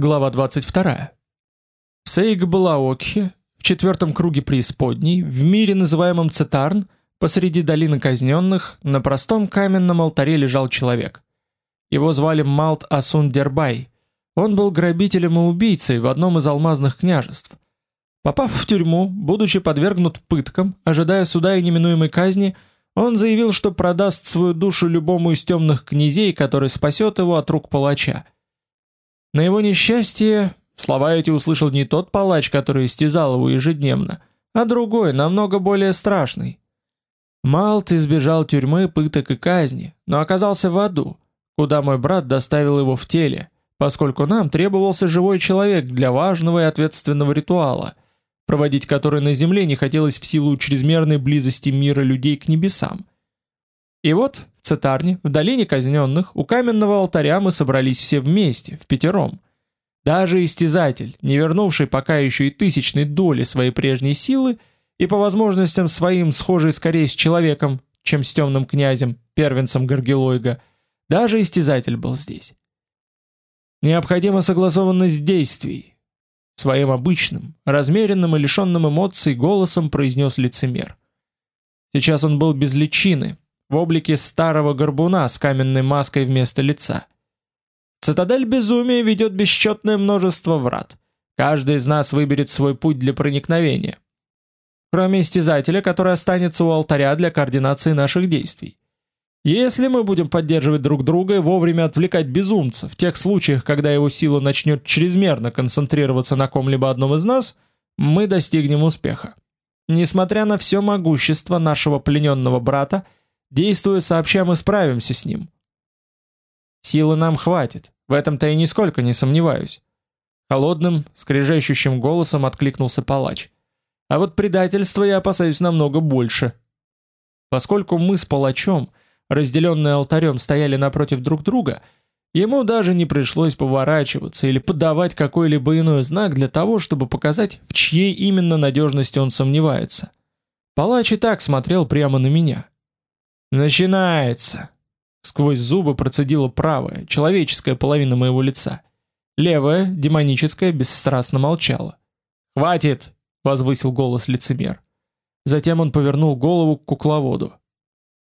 Глава 22. В Сейгбалаокхе, в четвертом круге преисподней, в мире, называемом Цитарн, посреди долины казненных, на простом каменном алтаре лежал человек. Его звали Малт Асун Дербай. Он был грабителем и убийцей в одном из алмазных княжеств. Попав в тюрьму, будучи подвергнут пыткам, ожидая суда и неминуемой казни, он заявил, что продаст свою душу любому из темных князей, который спасет его от рук палача. На его несчастье слова эти услышал не тот палач, который истязал его ежедневно, а другой, намного более страшный. Малт избежал тюрьмы, пыток и казни, но оказался в аду, куда мой брат доставил его в теле, поскольку нам требовался живой человек для важного и ответственного ритуала, проводить который на земле не хотелось в силу чрезмерной близости мира людей к небесам. И вот цитарне, в долине казненных, у каменного алтаря мы собрались все вместе, в пятером. Даже истязатель, не вернувший пока еще и тысячной доли своей прежней силы, и по возможностям своим схожий скорее с человеком, чем с темным князем, первенцем Гаргилойга, даже истязатель был здесь. Необходима согласованность действий. Своим обычным, размеренным и лишенным эмоций голосом произнес лицемер. Сейчас он был без личины, в облике старого горбуна с каменной маской вместо лица. Цитадель безумия ведет бесчетное множество врат. Каждый из нас выберет свой путь для проникновения. Кроме истязателя, который останется у алтаря для координации наших действий. Если мы будем поддерживать друг друга и вовремя отвлекать безумца в тех случаях, когда его сила начнет чрезмерно концентрироваться на ком-либо одном из нас, мы достигнем успеха. Несмотря на все могущество нашего плененного брата, Действуя сообща, мы справимся с ним. Силы нам хватит, в этом-то я нисколько не сомневаюсь. Холодным, скрежещущим голосом откликнулся палач. А вот предательства я опасаюсь намного больше. Поскольку мы с палачом, разделенные алтарем, стояли напротив друг друга, ему даже не пришлось поворачиваться или подавать какой-либо иной знак для того, чтобы показать, в чьей именно надежности он сомневается. Палач и так смотрел прямо на меня. Начинается. Сквозь зубы процедила правая, человеческая половина моего лица. Левая, демоническая, бесстрастно молчала. "Хватит", возвысил голос лицемер. Затем он повернул голову к кукловоду.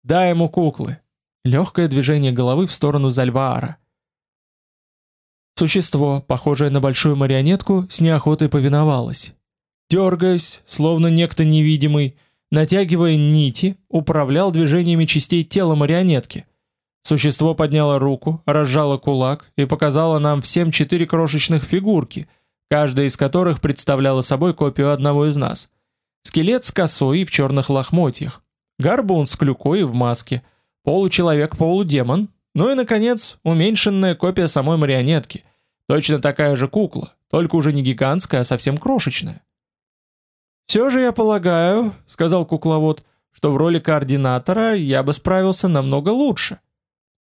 "Дай ему куклы". Легкое движение головы в сторону Зальваара. Существо, похожее на большую марионетку, с неохотой повиновалось. Дергаясь, словно некто невидимый, натягивая нити, управлял движениями частей тела марионетки. Существо подняло руку, разжало кулак и показало нам всем четыре крошечных фигурки, каждая из которых представляла собой копию одного из нас. Скелет с косой и в черных лохмотьях, горбун с клюкой и в маске, получеловек-полудемон, ну и, наконец, уменьшенная копия самой марионетки, точно такая же кукла, только уже не гигантская, а совсем крошечная. Все же я полагаю, сказал кукловод, что в роли координатора я бы справился намного лучше.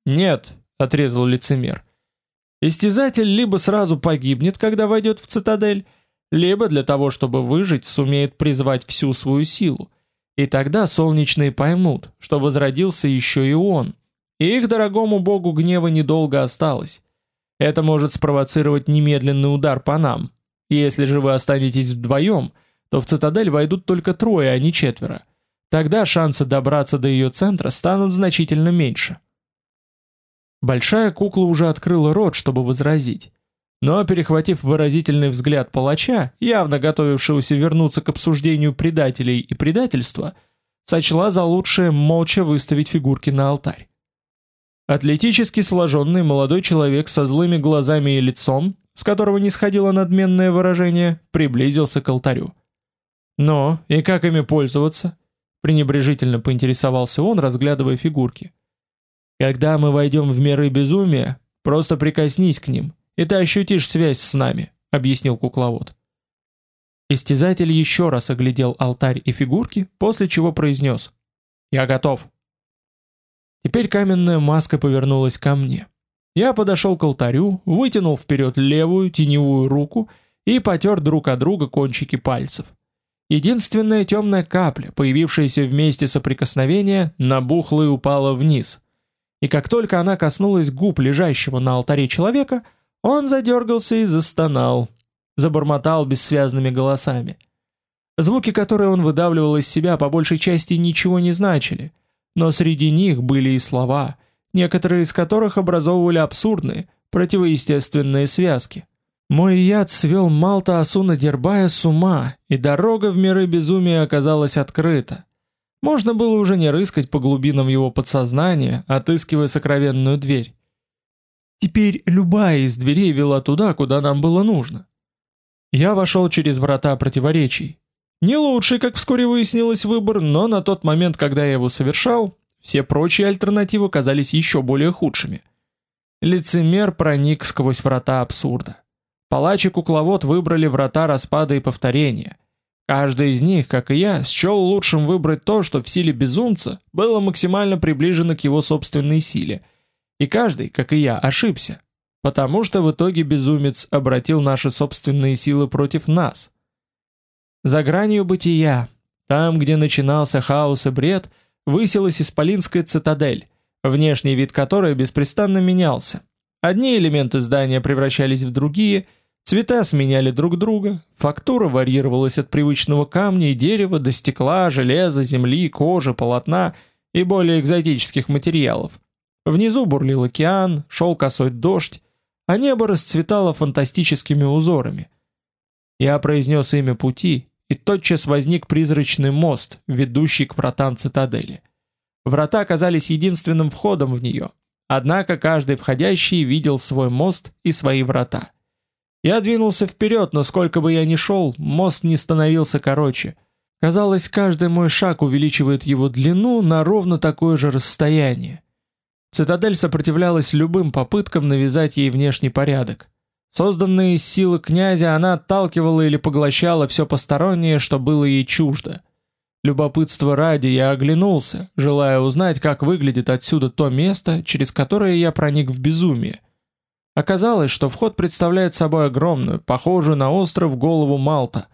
Нет, отрезал лицемер. Истязатель либо сразу погибнет, когда войдет в цитадель, либо для того, чтобы выжить, сумеет призвать всю свою силу. И тогда солнечные поймут, что возродился еще и он. И их дорогому богу гнева недолго осталось. Это может спровоцировать немедленный удар по нам. Если же вы останетесь вдвоем, то в цитадель войдут только трое, а не четверо. Тогда шансы добраться до ее центра станут значительно меньше. Большая кукла уже открыла рот, чтобы возразить. Но, перехватив выразительный взгляд палача, явно готовившегося вернуться к обсуждению предателей и предательства, сочла за лучшее молча выставить фигурки на алтарь. Атлетически сложенный молодой человек со злыми глазами и лицом, с которого не сходило надменное выражение, приблизился к алтарю. Но и как ими пользоваться? пренебрежительно поинтересовался он, разглядывая фигурки. Когда мы войдем в миры безумия, просто прикоснись к ним, и ты ощутишь связь с нами, объяснил кукловод. Истязатель еще раз оглядел алтарь и фигурки, после чего произнес: "Я готов". Теперь каменная маска повернулась ко мне. Я подошел к алтарю, вытянул вперед левую теневую руку и потер друг от друга кончики пальцев. Единственная темная капля, появившаяся в месте соприкосновения, набухла и упала вниз. И как только она коснулась губ лежащего на алтаре человека, Он задергался и застонал, забормотал бессвязными голосами. Звуки, которые он выдавливал из себя, по большей части ничего не значили, но среди них были и слова, некоторые из которых образовывали абсурдные, противоестественные связки. Мой яд свел Малта Асуна Дербая с ума, и дорога в миры безумия оказалась открыта. Можно было уже не рыскать по глубинам его подсознания, отыскивая сокровенную дверь. Теперь любая из дверей вела туда, куда нам было нужно. Я вошел через врата противоречий. Не лучший, как вскоре выяснилось, выбор, но на тот момент, когда я его совершал, все прочие альтернативы казались еще более худшими. Лицемер проник сквозь врата абсурда. Палач и кукловод выбрали врата распада и повторения. Каждый из них, как и я, счел лучшим выбрать то, что в силе безумца было максимально приближено к его собственной силе. И каждый, как и я, ошибся, потому что в итоге безумец обратил наши собственные силы против нас. За гранью бытия, там, где начинался хаос и бред, высилась исполинская цитадель, внешний вид которой беспрестанно менялся. Одни элементы здания превращались в другие – Цвета сменяли друг друга, фактура варьировалась от привычного камня и дерева до стекла, железа, земли, кожи, полотна и более экзотических материалов. Внизу бурлил океан, шел косой дождь, а небо расцветало фантастическими узорами. Я произнес имя пути, и тотчас возник призрачный мост, ведущий к вратам цитадели. Врата оказались единственным входом в нее, однако каждый входящий видел свой мост и свои врата. Я двинулся вперед, но сколько бы я ни шел, мост не становился короче. Казалось, каждый мой шаг увеличивает его длину на ровно такое же расстояние. Цитадель сопротивлялась любым попыткам навязать ей внешний порядок. Созданная из силы князя, она отталкивала или поглощала все постороннее, что было ей чуждо. Любопытство ради я оглянулся, желая узнать, как выглядит отсюда то место, через которое я проник в безумие. Оказалось, что вход представляет собой огромную, похожую на остров голову Малта.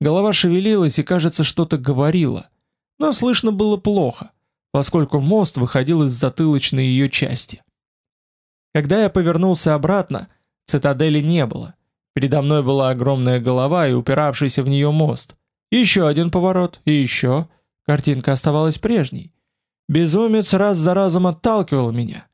Голова шевелилась и, кажется, что-то говорила. Но слышно было плохо, поскольку мост выходил из затылочной ее части. Когда я повернулся обратно, цитадели не было. Передо мной была огромная голова и упиравшийся в нее мост. Еще один поворот, и еще. Картинка оставалась прежней. Безумец раз за разом отталкивал меня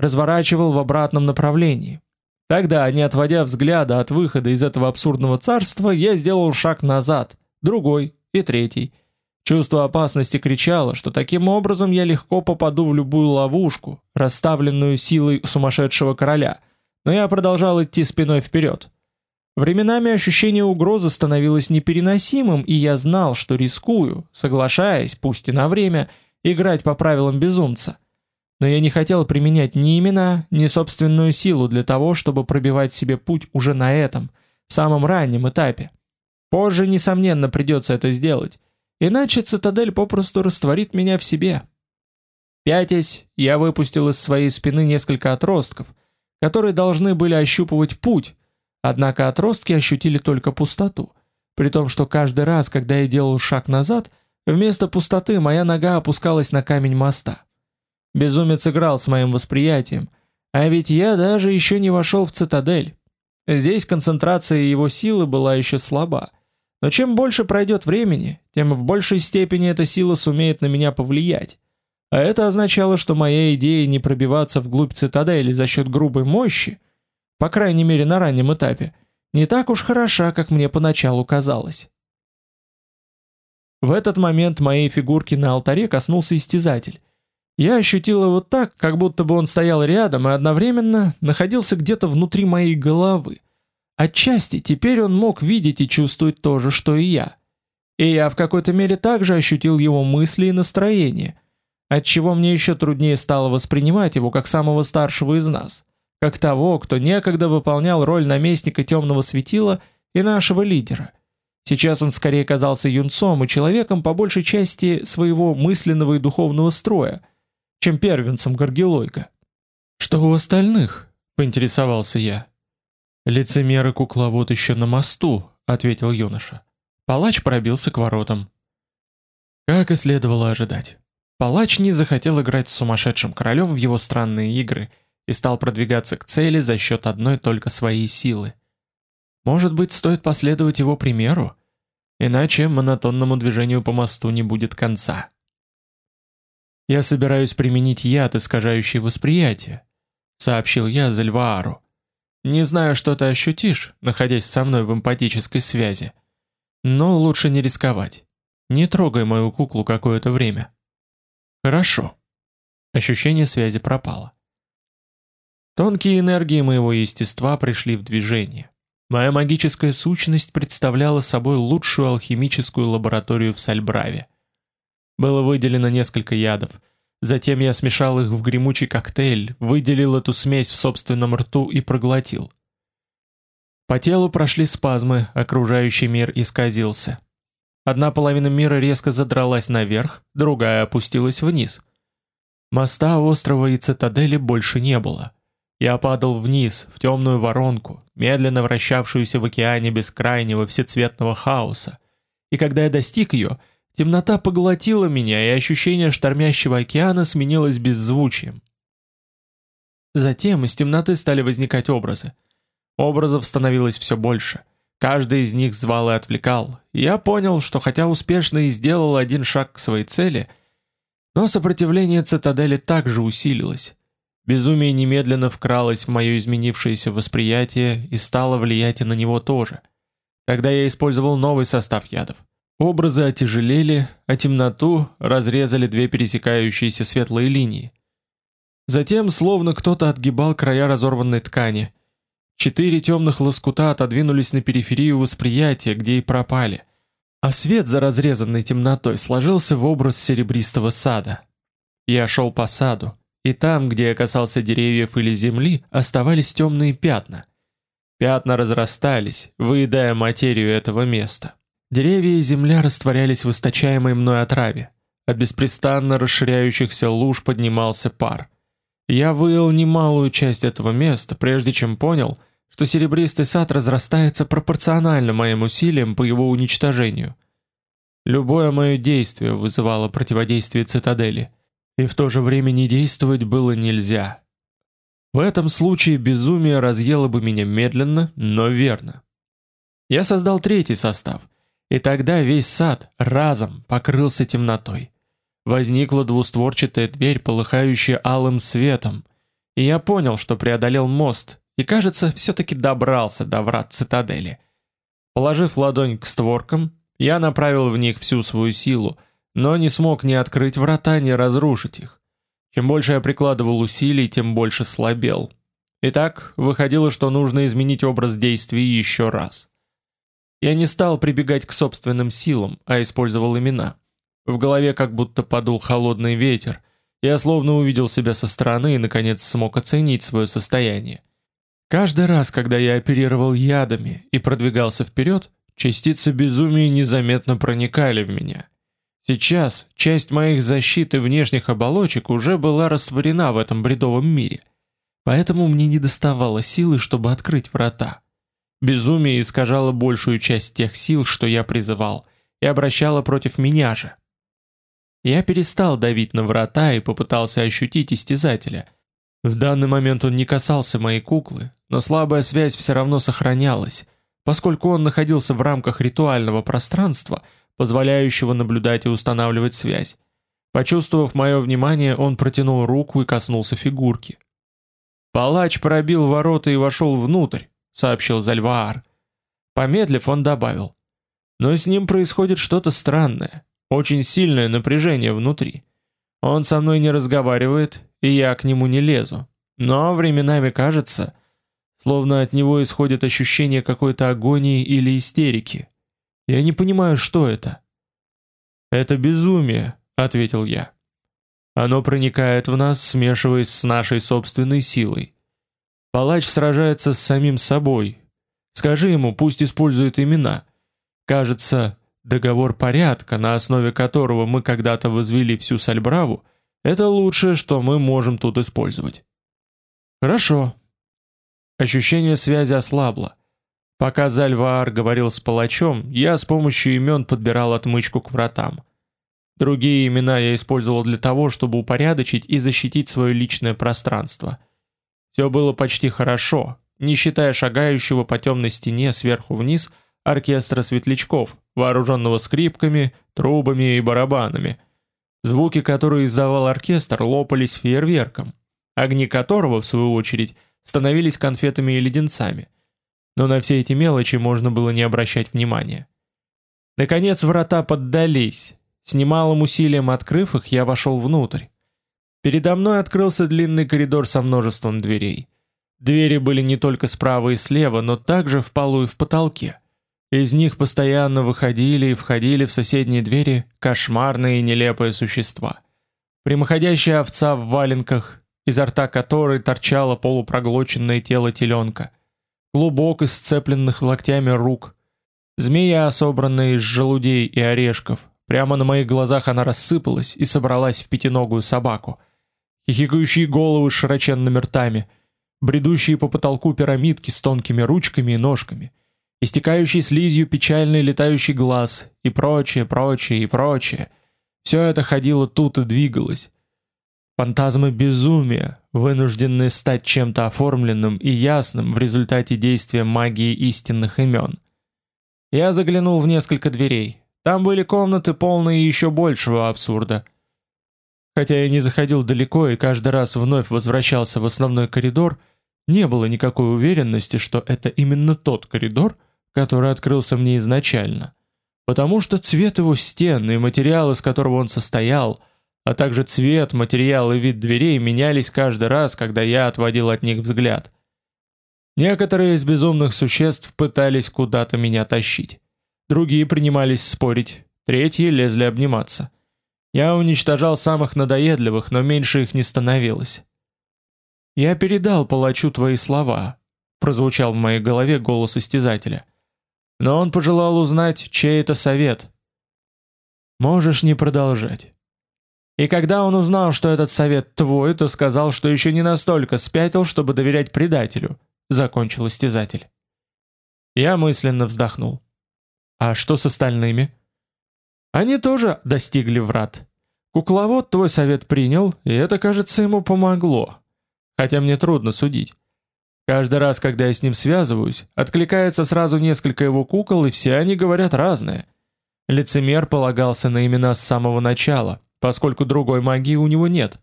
разворачивал в обратном направлении. Тогда, не отводя взгляда от выхода из этого абсурдного царства, я сделал шаг назад, другой и третий. Чувство опасности кричало, что таким образом я легко попаду в любую ловушку, расставленную силой сумасшедшего короля. Но я продолжал идти спиной вперед. Временами ощущение угрозы становилось непереносимым, и я знал, что рискую, соглашаясь, пусть и на время, играть по правилам безумца но я не хотел применять ни имена, ни собственную силу для того, чтобы пробивать себе путь уже на этом, самом раннем этапе. Позже, несомненно, придется это сделать, иначе цитадель попросту растворит меня в себе. Пятясь, я выпустил из своей спины несколько отростков, которые должны были ощупывать путь, однако отростки ощутили только пустоту, при том, что каждый раз, когда я делал шаг назад, вместо пустоты моя нога опускалась на камень моста. Безумец играл с моим восприятием, а ведь я даже еще не вошел в цитадель. Здесь концентрация его силы была еще слаба. Но чем больше пройдет времени, тем в большей степени эта сила сумеет на меня повлиять. А это означало, что моя идея не пробиваться вглубь цитадели за счет грубой мощи, по крайней мере на раннем этапе, не так уж хороша, как мне поначалу казалось. В этот момент моей фигурки на алтаре коснулся истязатель, я ощутил его так, как будто бы он стоял рядом и одновременно находился где-то внутри моей головы. Отчасти теперь он мог видеть и чувствовать то же, что и я. И я в какой-то мере также ощутил его мысли и настроение, отчего мне еще труднее стало воспринимать его как самого старшего из нас, как того, кто некогда выполнял роль наместника темного светила и нашего лидера. Сейчас он скорее казался юнцом и человеком по большей части своего мысленного и духовного строя, чем первенцем Горгилойка. «Что у остальных?» — поинтересовался я. «Лицемер и кукловод еще на мосту», — ответил юноша. Палач пробился к воротам. Как и следовало ожидать. Палач не захотел играть с сумасшедшим королем в его странные игры и стал продвигаться к цели за счет одной только своей силы. Может быть, стоит последовать его примеру? Иначе монотонному движению по мосту не будет конца. «Я собираюсь применить яд, искажающий восприятие», — сообщил я Зальваару. «Не знаю, что ты ощутишь, находясь со мной в эмпатической связи, но лучше не рисковать. Не трогай мою куклу какое-то время». «Хорошо». Ощущение связи пропало. Тонкие энергии моего естества пришли в движение. Моя магическая сущность представляла собой лучшую алхимическую лабораторию в Сальбраве. Было выделено несколько ядов. Затем я смешал их в гремучий коктейль, выделил эту смесь в собственном рту и проглотил. По телу прошли спазмы, окружающий мир исказился. Одна половина мира резко задралась наверх, другая опустилась вниз. Моста острова и цитадели больше не было. Я падал вниз, в темную воронку, медленно вращавшуюся в океане бескрайнего всецветного хаоса. И когда я достиг ее, темнота поглотила меня, и ощущение штормящего океана сменилось беззвучием. Затем из темноты стали возникать образы. Образов становилось все больше. Каждый из них звал и отвлекал. Я понял, что хотя успешно и сделал один шаг к своей цели, но сопротивление цитадели также усилилось. Безумие немедленно вкралось в мое изменившееся восприятие и стало влиять и на него тоже. Тогда я использовал новый состав ядов. Образы отяжелели, а темноту разрезали две пересекающиеся светлые линии. Затем, словно кто-то отгибал края разорванной ткани, четыре темных лоскута отодвинулись на периферию восприятия, где и пропали. А свет за разрезанной темнотой сложился в образ серебристого сада. Я шел по саду, и там, где я касался деревьев или земли, оставались темные пятна. Пятна разрастались, выедая материю этого места. Деревья и земля растворялись в источаемой мной отраве. От беспрестанно расширяющихся луж поднимался пар. Я выел немалую часть этого места, прежде чем понял, что серебристый сад разрастается пропорционально моим усилиям по его уничтожению. Любое мое действие вызывало противодействие цитадели – и в то же время не действовать было нельзя. В этом случае безумие разъело бы меня медленно, но верно. Я создал третий состав, и тогда весь сад разом покрылся темнотой. Возникла двустворчатая дверь, полыхающая алым светом, и я понял, что преодолел мост, и, кажется, все-таки добрался до врат цитадели. Положив ладонь к створкам, я направил в них всю свою силу — но не смог ни открыть врата, ни разрушить их. Чем больше я прикладывал усилий, тем больше слабел. Итак, выходило, что нужно изменить образ действий еще раз. Я не стал прибегать к собственным силам, а использовал имена. В голове как будто подул холодный ветер. Я словно увидел себя со стороны и наконец смог оценить свое состояние. Каждый раз, когда я оперировал ядами и продвигался вперед, частицы безумия незаметно проникали в меня. Сейчас часть моих защит и внешних оболочек уже была растворена в этом бредовом мире. Поэтому мне не доставало силы, чтобы открыть врата. Безумие искажало большую часть тех сил, что я призывал, и обращало против меня же. Я перестал давить на врата и попытался ощутить истязателя. В данный момент он не касался моей куклы, но слабая связь все равно сохранялась, поскольку он находился в рамках ритуального пространства – позволяющего наблюдать и устанавливать связь. Почувствовав мое внимание, он протянул руку и коснулся фигурки. «Палач пробил ворота и вошел внутрь», — сообщил Зальваар. Помедлив, он добавил. «Но с ним происходит что-то странное, очень сильное напряжение внутри. Он со мной не разговаривает, и я к нему не лезу. Но временами кажется, словно от него исходит ощущение какой-то агонии или истерики. Я не понимаю, что это. Это безумие, ответил я. Оно проникает в нас, смешиваясь с нашей собственной силой. Палач сражается с самим собой. Скажи ему, пусть использует имена. Кажется, договор порядка, на основе которого мы когда-то возвели всю Сальбраву, это лучшее, что мы можем тут использовать. Хорошо. Ощущение связи ослабло. Пока Зальваар говорил с палачом, я с помощью имен подбирал отмычку к вратам. Другие имена я использовал для того, чтобы упорядочить и защитить свое личное пространство. Все было почти хорошо, не считая шагающего по темной стене сверху вниз оркестра светлячков, вооруженного скрипками, трубами и барабанами. Звуки, которые издавал оркестр, лопались фейерверком, огни которого, в свою очередь, становились конфетами и леденцами. Но на все эти мелочи можно было не обращать внимания. Наконец врата поддались. С немалым усилием открыв их, я вошел внутрь. Передо мной открылся длинный коридор со множеством дверей. Двери были не только справа и слева, но также в полу и в потолке. Из них постоянно выходили и входили в соседние двери кошмарные и нелепые существа. Прямоходящая овца в валенках, изо рта которой торчало полупроглоченное тело теленка, клубок из сцепленных локтями рук, змея, собранная из желудей и орешков. Прямо на моих глазах она рассыпалась и собралась в пятиногую собаку. Хихикающие головы с широченными ртами, бредущие по потолку пирамидки с тонкими ручками и ножками — истекающий слизью печальный летающий глаз и прочее, прочее и прочее. Все это ходило тут и двигалось. Фантазмы безумия, вынужденные стать чем-то оформленным и ясным в результате действия магии истинных имен. Я заглянул в несколько дверей. Там были комнаты полные еще большего абсурда. Хотя я не заходил далеко и каждый раз вновь возвращался в основной коридор, не было никакой уверенности, что это именно тот коридор, который открылся мне изначально, потому что цвет его стен и материал, из которого он состоял, а также цвет, материал и вид дверей менялись каждый раз, когда я отводил от них взгляд. Некоторые из безумных существ пытались куда-то меня тащить. Другие принимались спорить, третьи лезли обниматься. Я уничтожал самых надоедливых, но меньше их не становилось. Я передал палачу твои слова, прозвучал в моей голове голос истязателя. Но он пожелал узнать, чей это совет. Можешь не продолжать. И когда он узнал, что этот совет твой, то сказал, что еще не настолько спятил, чтобы доверять предателю, закончил истязатель. Я мысленно вздохнул. А что с остальными? Они тоже достигли врат. Кукловод твой совет принял, и это, кажется, ему помогло. Хотя мне трудно судить. Каждый раз, когда я с ним связываюсь, откликается сразу несколько его кукол, и все они говорят разное. Лицемер полагался на имена с самого начала, поскольку другой магии у него нет.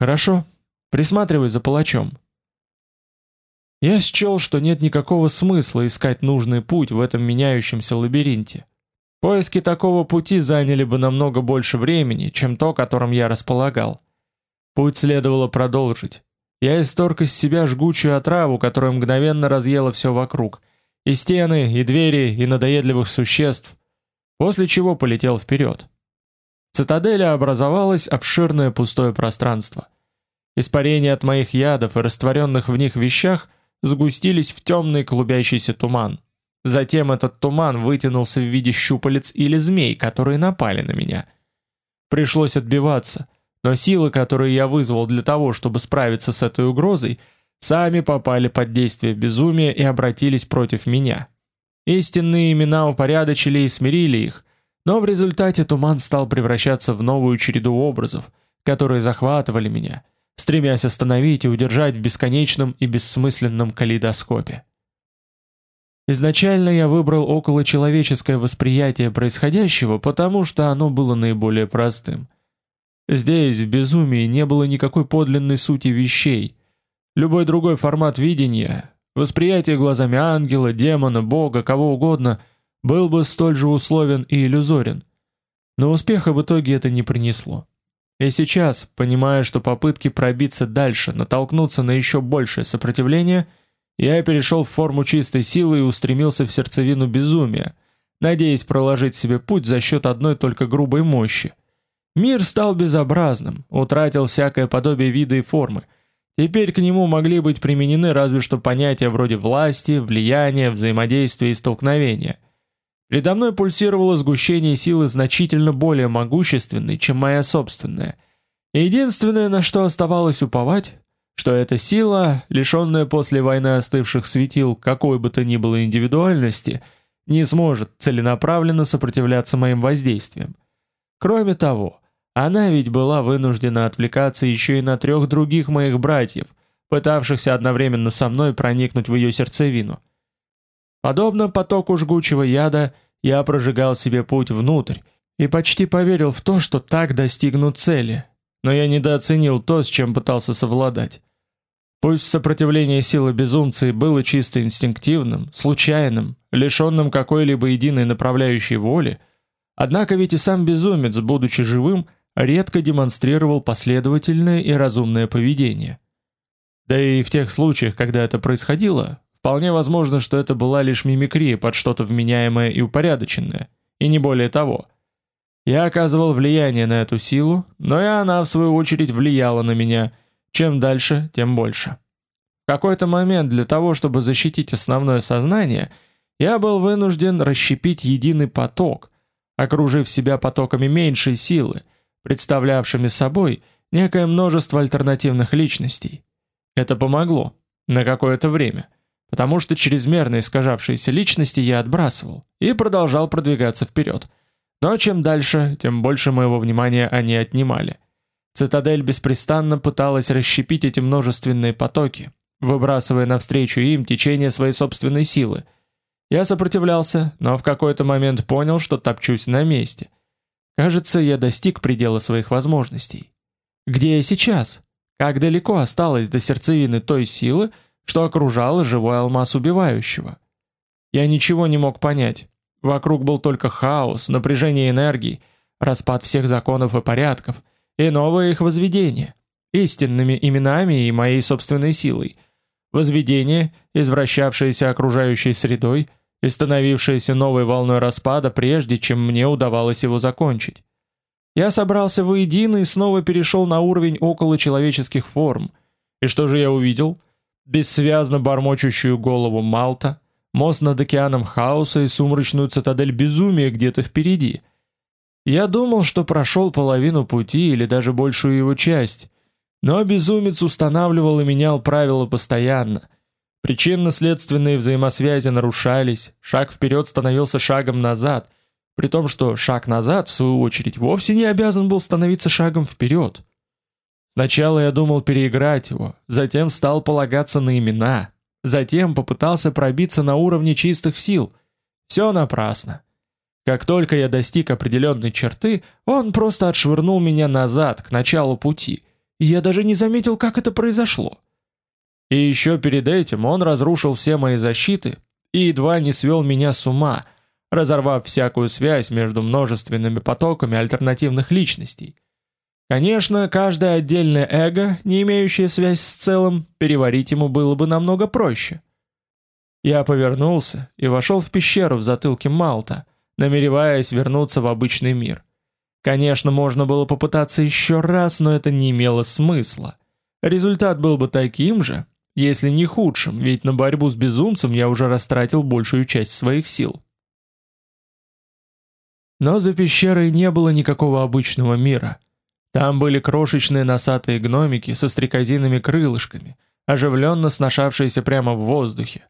Хорошо, присматривай за палачом. Я счел, что нет никакого смысла искать нужный путь в этом меняющемся лабиринте. Поиски такого пути заняли бы намного больше времени, чем то, которым я располагал. Путь следовало продолжить. Я исторг из себя жгучую отраву, которая мгновенно разъела все вокруг. И стены, и двери, и надоедливых существ. После чего полетел вперед. Цитадели образовалось обширное пустое пространство. Испарения от моих ядов и растворенных в них вещах сгустились в темный клубящийся туман. Затем этот туман вытянулся в виде щупалец или змей, которые напали на меня. Пришлось отбиваться — но силы, которые я вызвал для того, чтобы справиться с этой угрозой, сами попали под действие безумия и обратились против меня. Истинные имена упорядочили и смирили их, но в результате туман стал превращаться в новую череду образов, которые захватывали меня, стремясь остановить и удержать в бесконечном и бессмысленном калейдоскопе. Изначально я выбрал околочеловеческое восприятие происходящего, потому что оно было наиболее простым – Здесь, в безумии, не было никакой подлинной сути вещей. Любой другой формат видения, восприятие глазами ангела, демона, бога, кого угодно, был бы столь же условен и иллюзорен. Но успеха в итоге это не принесло. И сейчас, понимая, что попытки пробиться дальше натолкнутся на еще большее сопротивление, я перешел в форму чистой силы и устремился в сердцевину безумия, надеясь проложить себе путь за счет одной только грубой мощи – Мир стал безобразным, утратил всякое подобие вида и формы. Теперь к нему могли быть применены разве что понятия вроде власти, влияния, взаимодействия и столкновения. Передо мной пульсировало сгущение силы значительно более могущественной, чем моя собственная. Единственное, на что оставалось уповать, что эта сила, лишенная после войны остывших светил какой бы то ни было индивидуальности, не сможет целенаправленно сопротивляться моим воздействиям. Кроме того, она ведь была вынуждена отвлекаться еще и на трех других моих братьев, пытавшихся одновременно со мной проникнуть в ее сердцевину. Подобно потоку жгучего яда, я прожигал себе путь внутрь и почти поверил в то, что так достигну цели, но я недооценил то, с чем пытался совладать. Пусть сопротивление силы безумца было чисто инстинктивным, случайным, лишенным какой-либо единой направляющей воли, однако ведь и сам безумец, будучи живым, редко демонстрировал последовательное и разумное поведение. Да и в тех случаях, когда это происходило, вполне возможно, что это была лишь мимикрия под что-то вменяемое и упорядоченное, и не более того. Я оказывал влияние на эту силу, но и она в свою очередь влияла на меня – чем дальше, тем больше. В какой-то момент для того, чтобы защитить основное сознание, я был вынужден расщепить единый поток, окружив себя потоками меньшей силы, представлявшими собой некое множество альтернативных личностей. Это помогло на какое-то время, потому что чрезмерно искажавшиеся личности я отбрасывал и продолжал продвигаться вперед. Но чем дальше, тем больше моего внимания они отнимали. Цитадель беспрестанно пыталась расщепить эти множественные потоки, выбрасывая навстречу им течение своей собственной силы. Я сопротивлялся, но в какой-то момент понял, что топчусь на месте. Кажется, я достиг предела своих возможностей. Где я сейчас? Как далеко осталось до сердцевины той силы, что окружала живой алмаз убивающего? Я ничего не мог понять. Вокруг был только хаос, напряжение энергии, распад всех законов и порядков — и новое их возведение, истинными именами и моей собственной силой. Возведение, извращавшееся окружающей средой и становившееся новой волной распада, прежде чем мне удавалось его закончить. Я собрался воедино и снова перешел на уровень около человеческих форм. И что же я увидел? Бессвязно бормочущую голову Малта, мост над океаном хаоса и сумрачную цитадель безумия где-то впереди — я думал, что прошел половину пути или даже большую его часть, но безумец устанавливал и менял правила постоянно. Причинно-следственные взаимосвязи нарушались, шаг вперед становился шагом назад, при том, что шаг назад, в свою очередь, вовсе не обязан был становиться шагом вперед. Сначала я думал переиграть его, затем стал полагаться на имена, затем попытался пробиться на уровне чистых сил. Все напрасно. Как только я достиг определенной черты, он просто отшвырнул меня назад, к началу пути, и я даже не заметил, как это произошло. И еще перед этим он разрушил все мои защиты и едва не свел меня с ума, разорвав всякую связь между множественными потоками альтернативных личностей. Конечно, каждое отдельное эго, не имеющее связь с целым, переварить ему было бы намного проще. Я повернулся и вошел в пещеру в затылке Малта — намереваясь вернуться в обычный мир. Конечно, можно было попытаться еще раз, но это не имело смысла. Результат был бы таким же, если не худшим, ведь на борьбу с безумцем я уже растратил большую часть своих сил. Но за пещерой не было никакого обычного мира. Там были крошечные носатые гномики со стрекозиными крылышками, оживленно сношавшиеся прямо в воздухе.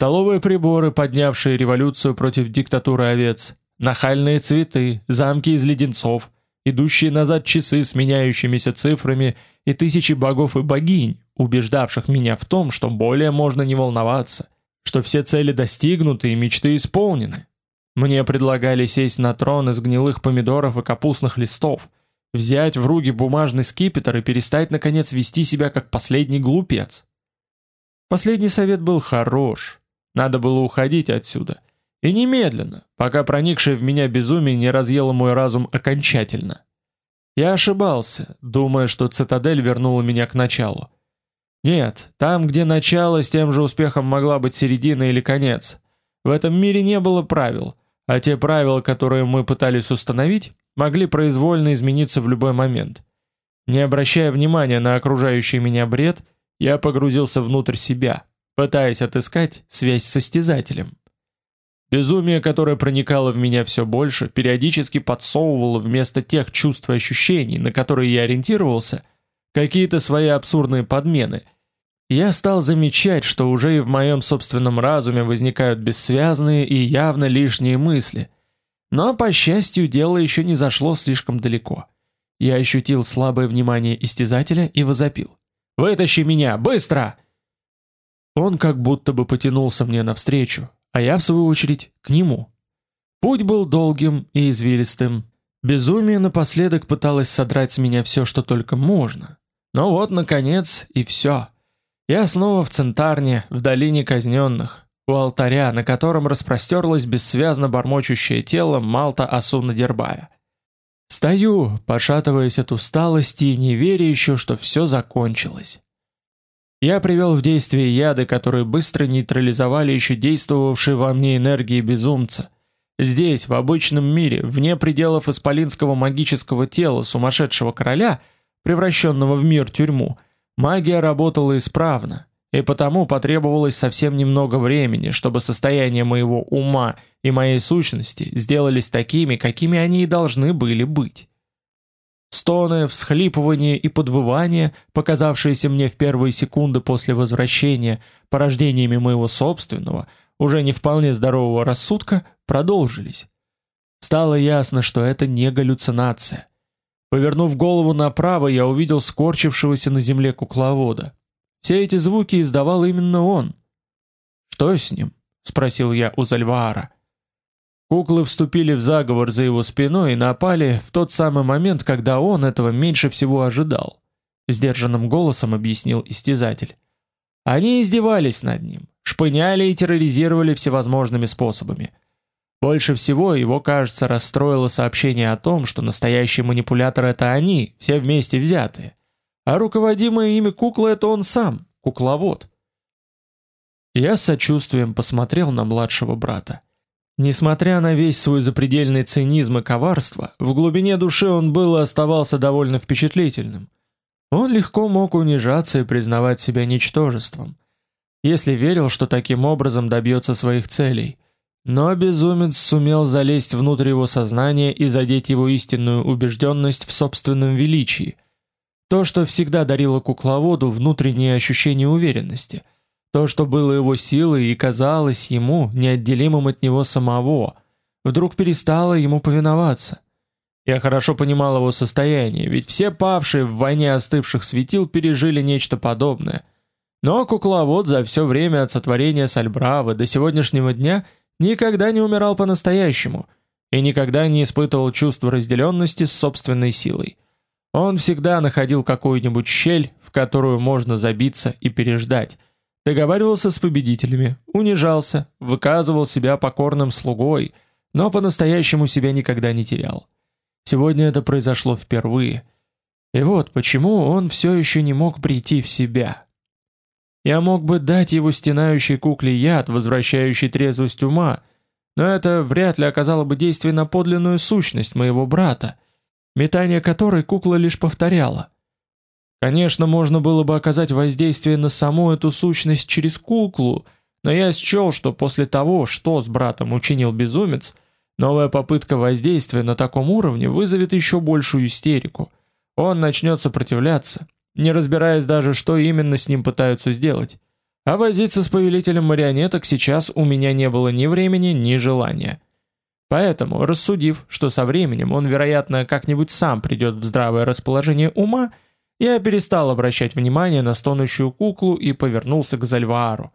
Столовые приборы, поднявшие революцию против диктатуры овец, нахальные цветы, замки из леденцов, идущие назад часы с меняющимися цифрами и тысячи богов и богинь, убеждавших меня в том, что более можно не волноваться, что все цели достигнуты и мечты исполнены. Мне предлагали сесть на трон из гнилых помидоров и капустных листов, взять в руки бумажный скипетр и перестать наконец вести себя как последний глупец. Последний совет был хорош, надо было уходить отсюда. И немедленно, пока проникшее в меня безумие не разъело мой разум окончательно. Я ошибался, думая, что цитадель вернула меня к началу. Нет, там, где начало, с тем же успехом могла быть середина или конец. В этом мире не было правил, а те правила, которые мы пытались установить, могли произвольно измениться в любой момент. Не обращая внимания на окружающий меня бред, я погрузился внутрь себя, пытаясь отыскать связь с состязателем. Безумие, которое проникало в меня все больше, периодически подсовывало вместо тех чувств и ощущений, на которые я ориентировался, какие-то свои абсурдные подмены. Я стал замечать, что уже и в моем собственном разуме возникают бессвязные и явно лишние мысли. Но, по счастью, дело еще не зашло слишком далеко. Я ощутил слабое внимание истязателя и возопил. Вытащи меня, быстро!» Он как будто бы потянулся мне навстречу, а я, в свою очередь, к нему. Путь был долгим и извилистым. Безумие напоследок пыталось содрать с меня все, что только можно. Но вот, наконец, и все. Я снова в Центарне, в долине казненных, у алтаря, на котором распростерлось бессвязно бормочущее тело Малта Асуна Дербая. Стою, пошатываясь от усталости и не веря еще, что все закончилось. Я привел в действие яды, которые быстро нейтрализовали еще действовавшие во мне энергии безумца. Здесь, в обычном мире, вне пределов исполинского магического тела сумасшедшего короля, превращенного в мир-тюрьму, магия работала исправно, и потому потребовалось совсем немного времени, чтобы состояние моего ума и моей сущности сделались такими, какими они и должны были быть. Стоны, всхлипывания и подвывания, показавшиеся мне в первые секунды после возвращения порождениями моего собственного, уже не вполне здорового рассудка, продолжились. Стало ясно, что это не галлюцинация. Повернув голову направо, я увидел скорчившегося на земле кукловода. Все эти звуки издавал именно он. «Что с ним?» — спросил я у Зальваара. Куклы вступили в заговор за его спиной и напали в тот самый момент, когда он этого меньше всего ожидал. Сдержанным голосом объяснил истязатель. Они издевались над ним, шпыняли и терроризировали всевозможными способами. Больше всего его, кажется, расстроило сообщение о том, что настоящий манипулятор это они, все вместе взятые. А руководимая ими кукла это он сам, кукловод. Я с сочувствием посмотрел на младшего брата. Несмотря на весь свой запредельный цинизм и коварство, в глубине души он был и оставался довольно впечатлительным. Он легко мог унижаться и признавать себя ничтожеством, если верил, что таким образом добьется своих целей. Но безумец сумел залезть внутрь его сознания и задеть его истинную убежденность в собственном величии – то, что всегда дарило кукловоду внутреннее ощущение уверенности. То, что было его силой и казалось ему неотделимым от него самого, вдруг перестало ему повиноваться. Я хорошо понимал его состояние, ведь все павшие в войне остывших светил пережили нечто подобное. Но кукловод за все время от сотворения Сальбравы до сегодняшнего дня никогда не умирал по-настоящему и никогда не испытывал чувства разделенности с собственной силой. Он всегда находил какую-нибудь щель, в которую можно забиться и переждать. Договаривался с победителями, унижался, выказывал себя покорным слугой, но по-настоящему себя никогда не терял. Сегодня это произошло впервые. И вот почему он все еще не мог прийти в себя. Я мог бы дать его стенающей кукле яд, возвращающий трезвость ума, но это вряд ли оказало бы действие на подлинную сущность моего брата — метание которой кукла лишь повторяла. Конечно, можно было бы оказать воздействие на саму эту сущность через куклу, но я счел, что после того, что с братом учинил безумец, новая попытка воздействия на таком уровне вызовет еще большую истерику. Он начнет сопротивляться, не разбираясь даже, что именно с ним пытаются сделать. А возиться с повелителем марионеток сейчас у меня не было ни времени, ни желания. Поэтому, рассудив, что со временем он, вероятно, как-нибудь сам придет в здравое расположение ума, я перестал обращать внимание на стонущую куклу и повернулся к Зальваару.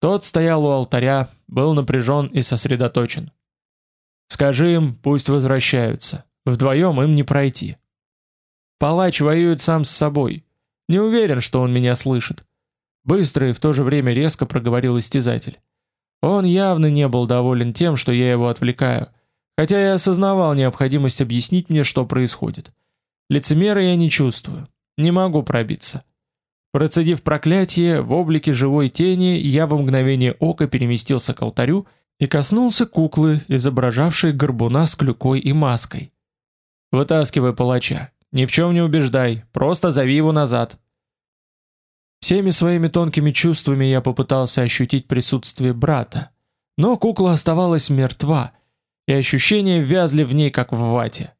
Тот стоял у алтаря, был напряжен и сосредоточен. «Скажи им, пусть возвращаются. Вдвоем им не пройти». Палач воюет сам с собой. Не уверен, что он меня слышит. Быстро и в то же время резко проговорил истязатель. Он явно не был доволен тем, что я его отвлекаю, хотя я осознавал необходимость объяснить мне, что происходит. Лицемера я не чувствую, не могу пробиться. Процедив проклятие, в облике живой тени я в мгновение ока переместился к алтарю и коснулся куклы, изображавшей горбуна с клюкой и маской. «Вытаскивай палача. Ни в чем не убеждай, просто зови его назад», Всеми своими тонкими чувствами я попытался ощутить присутствие брата, но кукла оставалась мертва, и ощущения вязли в ней как в вате.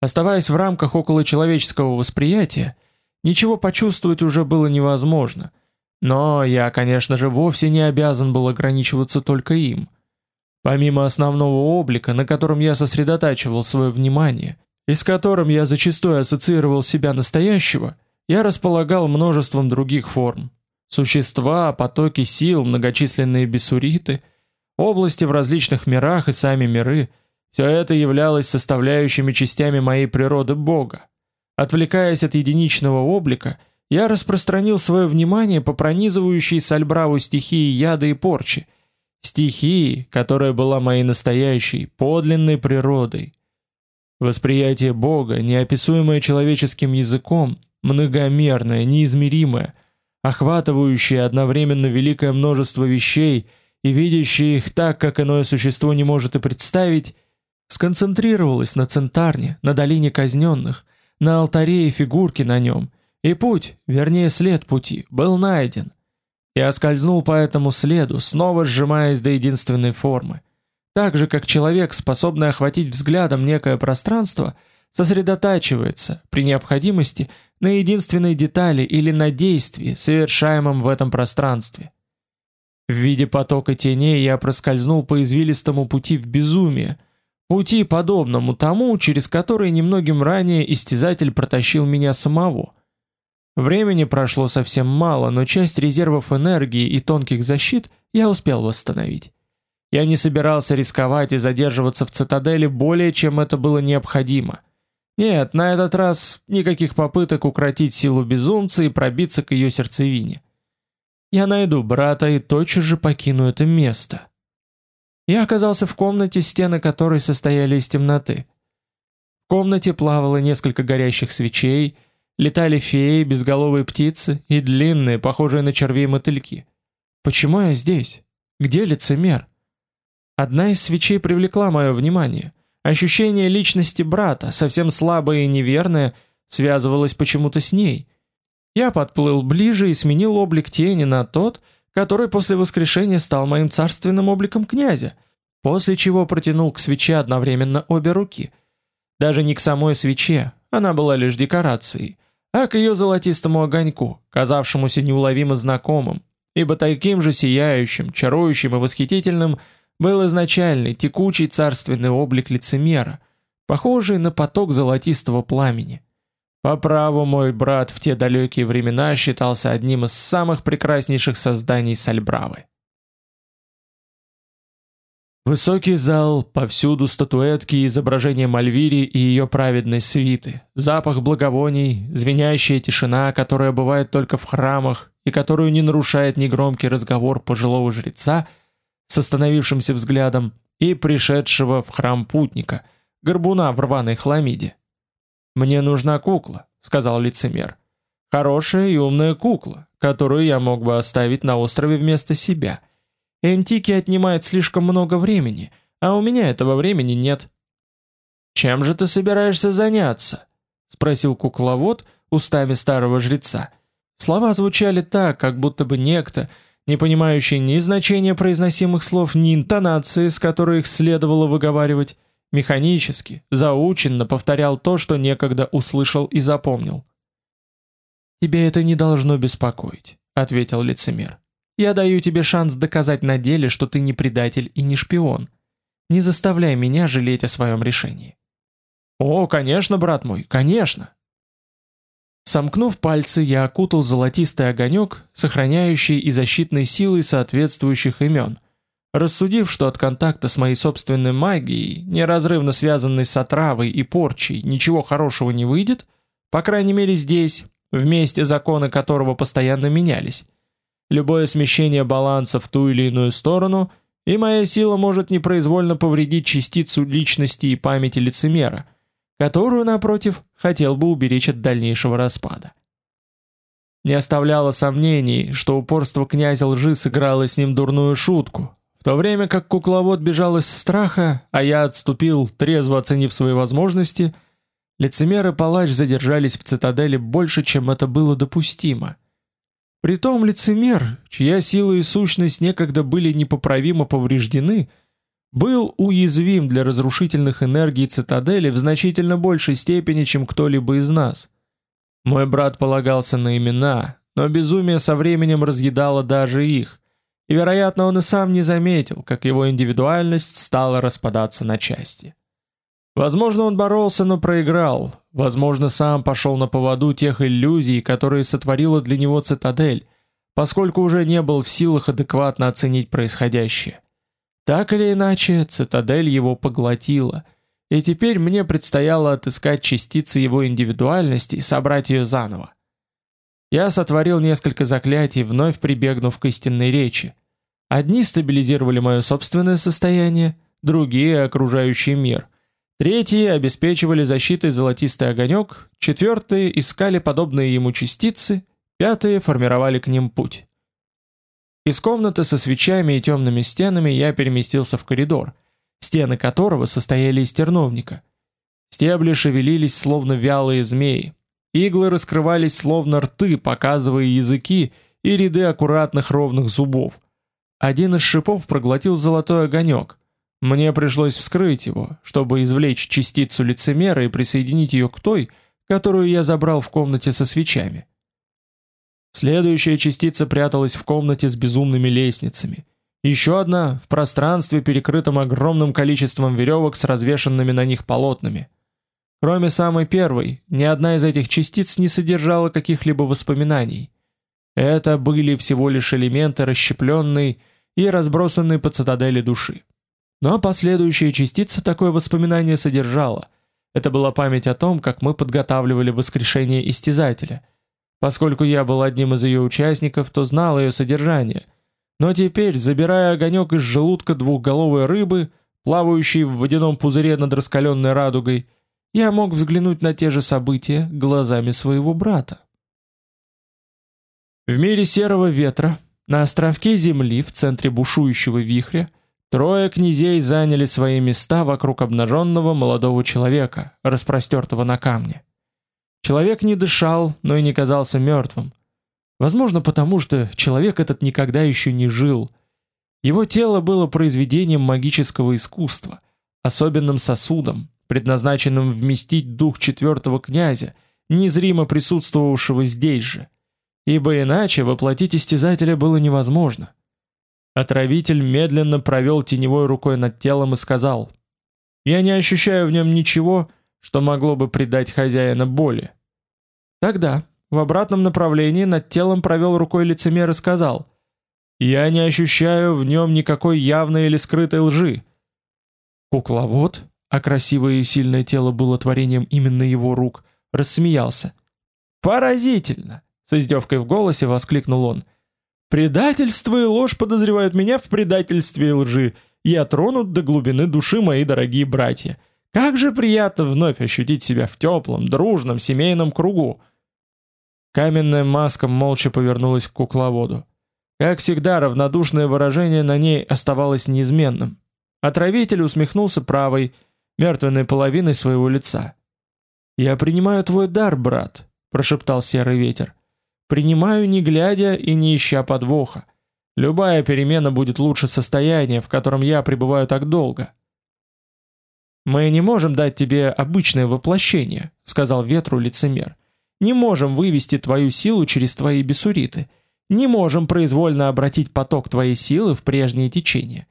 Оставаясь в рамках околочеловеческого восприятия, ничего почувствовать уже было невозможно. Но я, конечно же, вовсе не обязан был ограничиваться только им. Помимо основного облика, на котором я сосредотачивал свое внимание, и с которым я зачастую ассоциировал себя настоящего, я располагал множеством других форм. Существа, потоки сил, многочисленные бессуриты, области в различных мирах и сами миры — все это являлось составляющими частями моей природы Бога. Отвлекаясь от единичного облика, я распространил свое внимание по пронизывающей Сальбраву стихии яда и порчи, стихии, которая была моей настоящей, подлинной природой. Восприятие Бога, неописуемое человеческим языком, многомерное, неизмеримое, охватывающее одновременно великое множество вещей и видящее их так, как иное существо не может и представить, сконцентрировалось на центарне, на долине казненных, на алтаре и фигурке на нем, и путь, вернее след пути, был найден. Я скользнул по этому следу, снова сжимаясь до единственной формы. Так же, как человек, способный охватить взглядом некое пространство, сосредотачивается, при необходимости, на единственной детали или на действии, совершаемом в этом пространстве. В виде потока теней я проскользнул по извилистому пути в безумие, пути подобному тому, через который немногим ранее истязатель протащил меня самого. Времени прошло совсем мало, но часть резервов энергии и тонких защит я успел восстановить. Я не собирался рисковать и задерживаться в цитадели более, чем это было необходимо. Нет, на этот раз никаких попыток укротить силу безумца и пробиться к ее сердцевине. Я найду брата и тотчас же покину это место. Я оказался в комнате, стены которой состояли из темноты. В комнате плавало несколько горящих свечей, летали феи, безголовые птицы и длинные, похожие на червей мотыльки. Почему я здесь? Где лицемер? Одна из свечей привлекла мое внимание. Ощущение личности брата, совсем слабое и неверное, связывалось почему-то с ней. Я подплыл ближе и сменил облик тени на тот, который после воскрешения стал моим царственным обликом князя, после чего протянул к свече одновременно обе руки. Даже не к самой свече, она была лишь декорацией, а к ее золотистому огоньку, казавшемуся неуловимо знакомым, ибо таким же сияющим, чарующим и восхитительным – был изначальный текучий царственный облик лицемера, похожий на поток золотистого пламени. По праву мой брат в те далекие времена считался одним из самых прекраснейших созданий Сальбравы. Высокий зал, повсюду статуэтки и изображения Мальвири и ее праведной свиты, запах благовоний, звенящая тишина, которая бывает только в храмах и которую не нарушает ни громкий разговор пожилого жреца – с остановившимся взглядом и пришедшего в храм путника, горбуна в рваной хламиде. «Мне нужна кукла», — сказал лицемер. «Хорошая и умная кукла, которую я мог бы оставить на острове вместо себя. Энтики отнимает слишком много времени, а у меня этого времени нет». «Чем же ты собираешься заняться?» — спросил кукловод устами старого жреца. Слова звучали так, как будто бы некто — не понимающий ни значения произносимых слов, ни интонации, с которой их следовало выговаривать, механически, заученно повторял то, что некогда услышал и запомнил. «Тебе это не должно беспокоить», — ответил лицемер. «Я даю тебе шанс доказать на деле, что ты не предатель и не шпион. Не заставляй меня жалеть о своем решении». «О, конечно, брат мой, конечно!» Сомкнув пальцы, я окутал золотистый огонек, сохраняющий и защитной силой соответствующих имен. Рассудив, что от контакта с моей собственной магией, неразрывно связанной с отравой и порчей, ничего хорошего не выйдет, по крайней мере здесь, в месте законы которого постоянно менялись. Любое смещение баланса в ту или иную сторону, и моя сила может непроизвольно повредить частицу личности и памяти лицемера – которую, напротив, хотел бы уберечь от дальнейшего распада. Не оставляло сомнений, что упорство князя лжи сыграло с ним дурную шутку, в то время как кукловод бежал из страха, а я отступил, трезво оценив свои возможности, лицемер и палач задержались в цитадели больше, чем это было допустимо. Притом лицемер, чья сила и сущность некогда были непоправимо повреждены, — был уязвим для разрушительных энергий цитадели в значительно большей степени, чем кто-либо из нас. Мой брат полагался на имена, но безумие со временем разъедало даже их, и, вероятно, он и сам не заметил, как его индивидуальность стала распадаться на части. Возможно, он боролся, но проиграл. Возможно, сам пошел на поводу тех иллюзий, которые сотворила для него цитадель, поскольку уже не был в силах адекватно оценить происходящее. Так или иначе, цитадель его поглотила, и теперь мне предстояло отыскать частицы его индивидуальности и собрать ее заново. Я сотворил несколько заклятий, вновь прибегнув к истинной речи. Одни стабилизировали мое собственное состояние, другие — окружающий мир. Третьи обеспечивали защитой золотистый огонек, четвертые искали подобные ему частицы, пятые формировали к ним путь. Из комнаты со свечами и темными стенами я переместился в коридор, стены которого состояли из терновника. Стебли шевелились словно вялые змеи. Иглы раскрывались словно рты, показывая языки и ряды аккуратных ровных зубов. Один из шипов проглотил золотой огонек. Мне пришлось вскрыть его, чтобы извлечь частицу лицемера и присоединить ее к той, которую я забрал в комнате со свечами. Следующая частица пряталась в комнате с безумными лестницами. Еще одна в пространстве, перекрытом огромным количеством веревок с развешанными на них полотнами. Кроме самой первой, ни одна из этих частиц не содержала каких-либо воспоминаний. Это были всего лишь элементы расщепленной и разбросанной по цитадели души. Но последующая частица такое воспоминание содержала. Это была память о том, как мы подготавливали воскрешение истязателя. Поскольку я был одним из ее участников, то знал ее содержание. Но теперь, забирая огонек из желудка двухголовой рыбы, плавающей в водяном пузыре над раскаленной радугой, я мог взглянуть на те же события глазами своего брата. В мире серого ветра, на островке Земли в центре бушующего вихря, Трое князей заняли свои места вокруг обнаженного молодого человека, распростертого на камне. Человек не дышал, но и не казался мертвым. Возможно, потому что человек этот никогда еще не жил. Его тело было произведением магического искусства, особенным сосудом, предназначенным вместить дух четвертого князя, незримо присутствовавшего здесь же. Ибо иначе воплотить истязателя было невозможно. Отравитель медленно провел теневой рукой над телом и сказал: "Я не ощущаю в нем ничего, что могло бы придать хозяина боли". Тогда в обратном направлении над телом провел рукой лицемер и сказал: "Я не ощущаю в нем никакой явной или скрытой лжи". Кукловод, а красивое и сильное тело было творением именно его рук, рассмеялся. "Поразительно", с издевкой в голосе воскликнул он. Предательство и ложь подозревают меня в предательстве и лжи. Я тронут до глубины души, мои дорогие братья. Как же приятно вновь ощутить себя в теплом, дружном, семейном кругу. Каменная маска молча повернулась к кукловоду. Как всегда, равнодушное выражение на ней оставалось неизменным. Отравитель усмехнулся правой, мертвенной половиной своего лица. «Я принимаю твой дар, брат», — прошептал серый ветер. Принимаю не глядя и не ища подвоха. Любая перемена будет лучше состояния, в котором я пребываю так долго. Мы не можем дать тебе обычное воплощение, сказал ветру лицемер. Не можем вывести твою силу через твои бесуриты. Не можем произвольно обратить поток твоей силы в прежнее течение.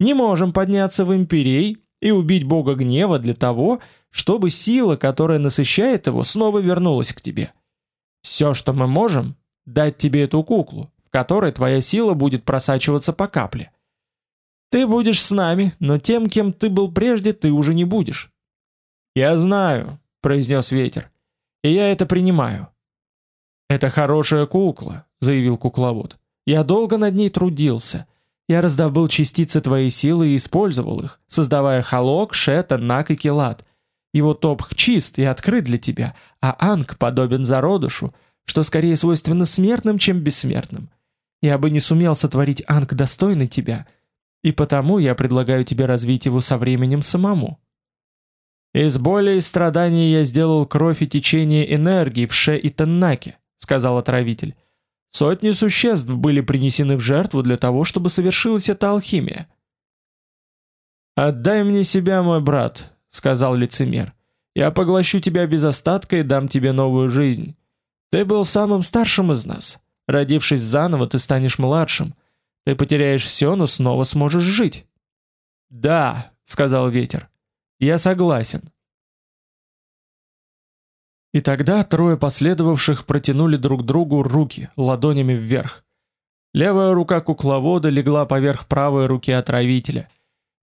Не можем подняться в империй и убить бога гнева для того, чтобы сила, которая насыщает его, снова вернулась к тебе. Все, что мы можем, дать тебе эту куклу, в которой твоя сила будет просачиваться по капле. Ты будешь с нами, но тем, кем ты был прежде, ты уже не будешь. Я знаю, произнес ветер. И я это принимаю. Это хорошая кукла, заявил кукловод. Я долго над ней трудился. Я раздобыл частицы твоей силы и использовал их, создавая халок, шета, нак и килат. Его топх чист и открыт для тебя, а анг подобен зародышу, что скорее свойственно смертным, чем бессмертным. Я бы не сумел сотворить анг достойный тебя, и потому я предлагаю тебе развить его со временем самому. Из боли и страданий я сделал кровь и течение энергии в Ше и Таннаке, сказал отравитель. Сотни существ были принесены в жертву для того, чтобы совершилась эта алхимия. Отдай мне себя, мой брат, сказал лицемер. Я поглощу тебя без остатка и дам тебе новую жизнь. Ты был самым старшим из нас. Родившись заново, ты станешь младшим. Ты потеряешь все, но снова сможешь жить. Да, сказал ветер. Я согласен. И тогда трое последовавших протянули друг другу руки ладонями вверх. Левая рука кукловода легла поверх правой руки отравителя.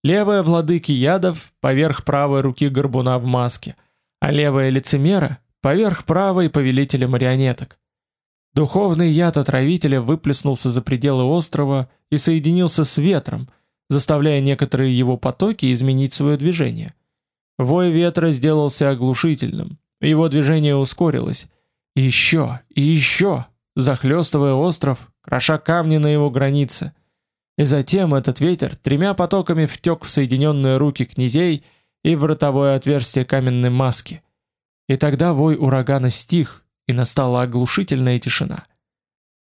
Левая владыки ядов поверх правой руки горбуна в маске, а левая лицемера поверх правой повелителя марионеток. Духовный яд отравителя выплеснулся за пределы острова и соединился с ветром, заставляя некоторые его потоки изменить свое движение. Вой ветра сделался оглушительным, его движение ускорилось. Еще, и еще, захлестывая остров, кроша камни на его границе. И затем этот ветер тремя потоками втек в соединенные руки князей и в ротовое отверстие каменной маски. И тогда вой урагана стих, и настала оглушительная тишина.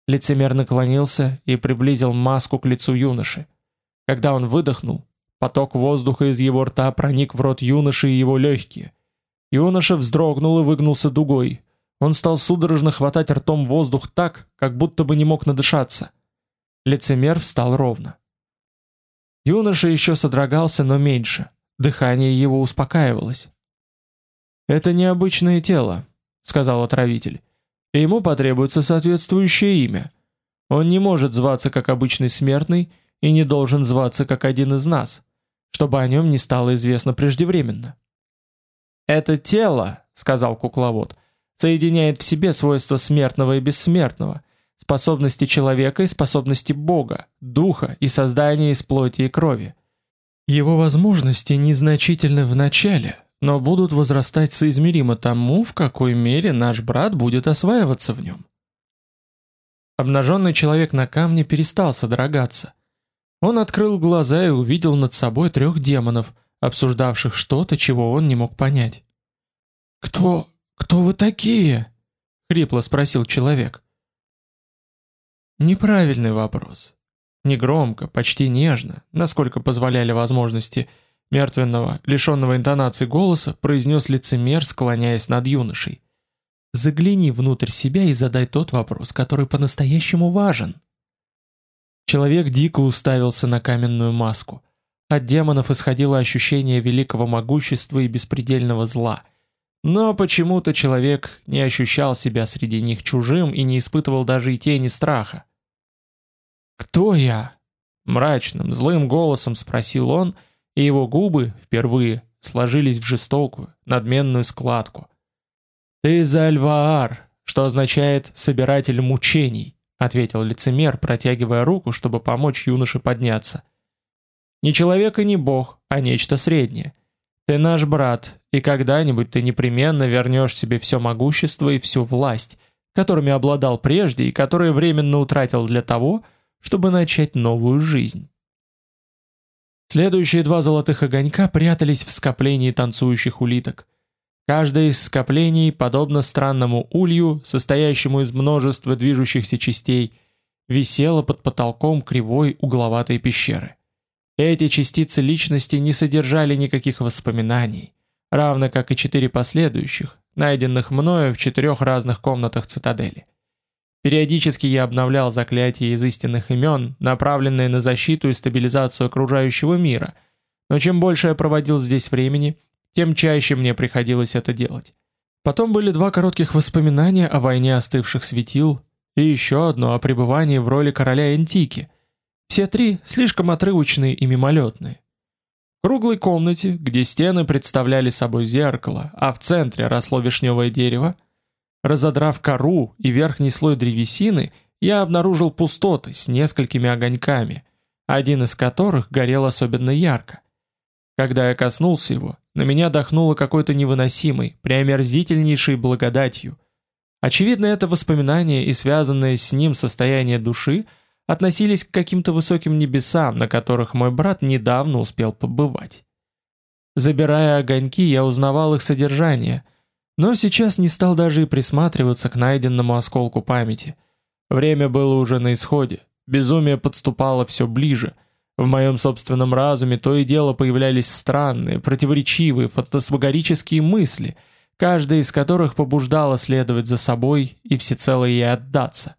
Лицемер наклонился и приблизил маску к лицу юноши. Когда он выдохнул, поток воздуха из его рта проник в рот юноши и его легкие. Юноша вздрогнул и выгнулся дугой. Он стал судорожно хватать ртом воздух так, как будто бы не мог надышаться. Лицемер встал ровно. Юноша еще содрогался, но меньше. Дыхание его успокаивалось. Это необычное тело, сказал отравитель. И ему потребуется соответствующее имя. Он не может зваться как обычный смертный и не должен зваться как один из нас, чтобы о нем не стало известно преждевременно. Это тело, сказал кукловод, соединяет в себе свойства смертного и бессмертного, способности человека и способности Бога, духа и создания из плоти и крови. Его возможности незначительны в начале, но будут возрастать соизмеримо тому, в какой мере наш брат будет осваиваться в нем. Обнаженный человек на камне перестал содрогаться. Он открыл глаза и увидел над собой трех демонов, обсуждавших что-то, чего он не мог понять. «Кто... кто вы такие?» — хрипло спросил человек. Неправильный вопрос. Негромко, почти нежно, насколько позволяли возможности мертвенного, лишенного интонации голоса, произнес лицемер, склоняясь над юношей. Загляни внутрь себя и задай тот вопрос, который по-настоящему важен. Человек дико уставился на каменную маску. От демонов исходило ощущение великого могущества и беспредельного зла. Но почему-то человек не ощущал себя среди них чужим и не испытывал даже и тени страха. «Кто я?» Мрачным, злым голосом спросил он, и его губы впервые сложились в жестокую, надменную складку. «Ты Зальваар, что означает «собиратель мучений», — ответил лицемер, протягивая руку, чтобы помочь юноше подняться. «Не человек и не бог, а нечто среднее. Ты наш брат, и когда-нибудь ты непременно вернешь себе все могущество и всю власть, которыми обладал прежде и которые временно утратил для того, чтобы начать новую жизнь». Следующие два золотых огонька прятались в скоплении танцующих улиток. Каждое из скоплений, подобно странному улью, состоящему из множества движущихся частей, висело под потолком кривой угловатой пещеры. Эти частицы личности не содержали никаких воспоминаний, равно как и четыре последующих, найденных мною в четырех разных комнатах цитадели. Периодически я обновлял заклятия из истинных имен, направленные на защиту и стабилизацию окружающего мира, но чем больше я проводил здесь времени, тем чаще мне приходилось это делать. Потом были два коротких воспоминания о войне остывших светил и еще одно о пребывании в роли короля Энтики. Все три слишком отрывочные и мимолетные. В круглой комнате, где стены представляли собой зеркало, а в центре росло вишневое дерево, Разодрав кору и верхний слой древесины, я обнаружил пустоты с несколькими огоньками, один из которых горел особенно ярко. Когда я коснулся его, на меня дохнуло какой-то невыносимой, преомерзительнейшей благодатью. Очевидно, это воспоминание и связанное с ним состояние души относились к каким-то высоким небесам, на которых мой брат недавно успел побывать. Забирая огоньки, я узнавал их содержание — но сейчас не стал даже и присматриваться к найденному осколку памяти. Время было уже на исходе, безумие подступало все ближе. В моем собственном разуме то и дело появлялись странные, противоречивые, фантасмагорические мысли, каждая из которых побуждала следовать за собой и всецело ей отдаться.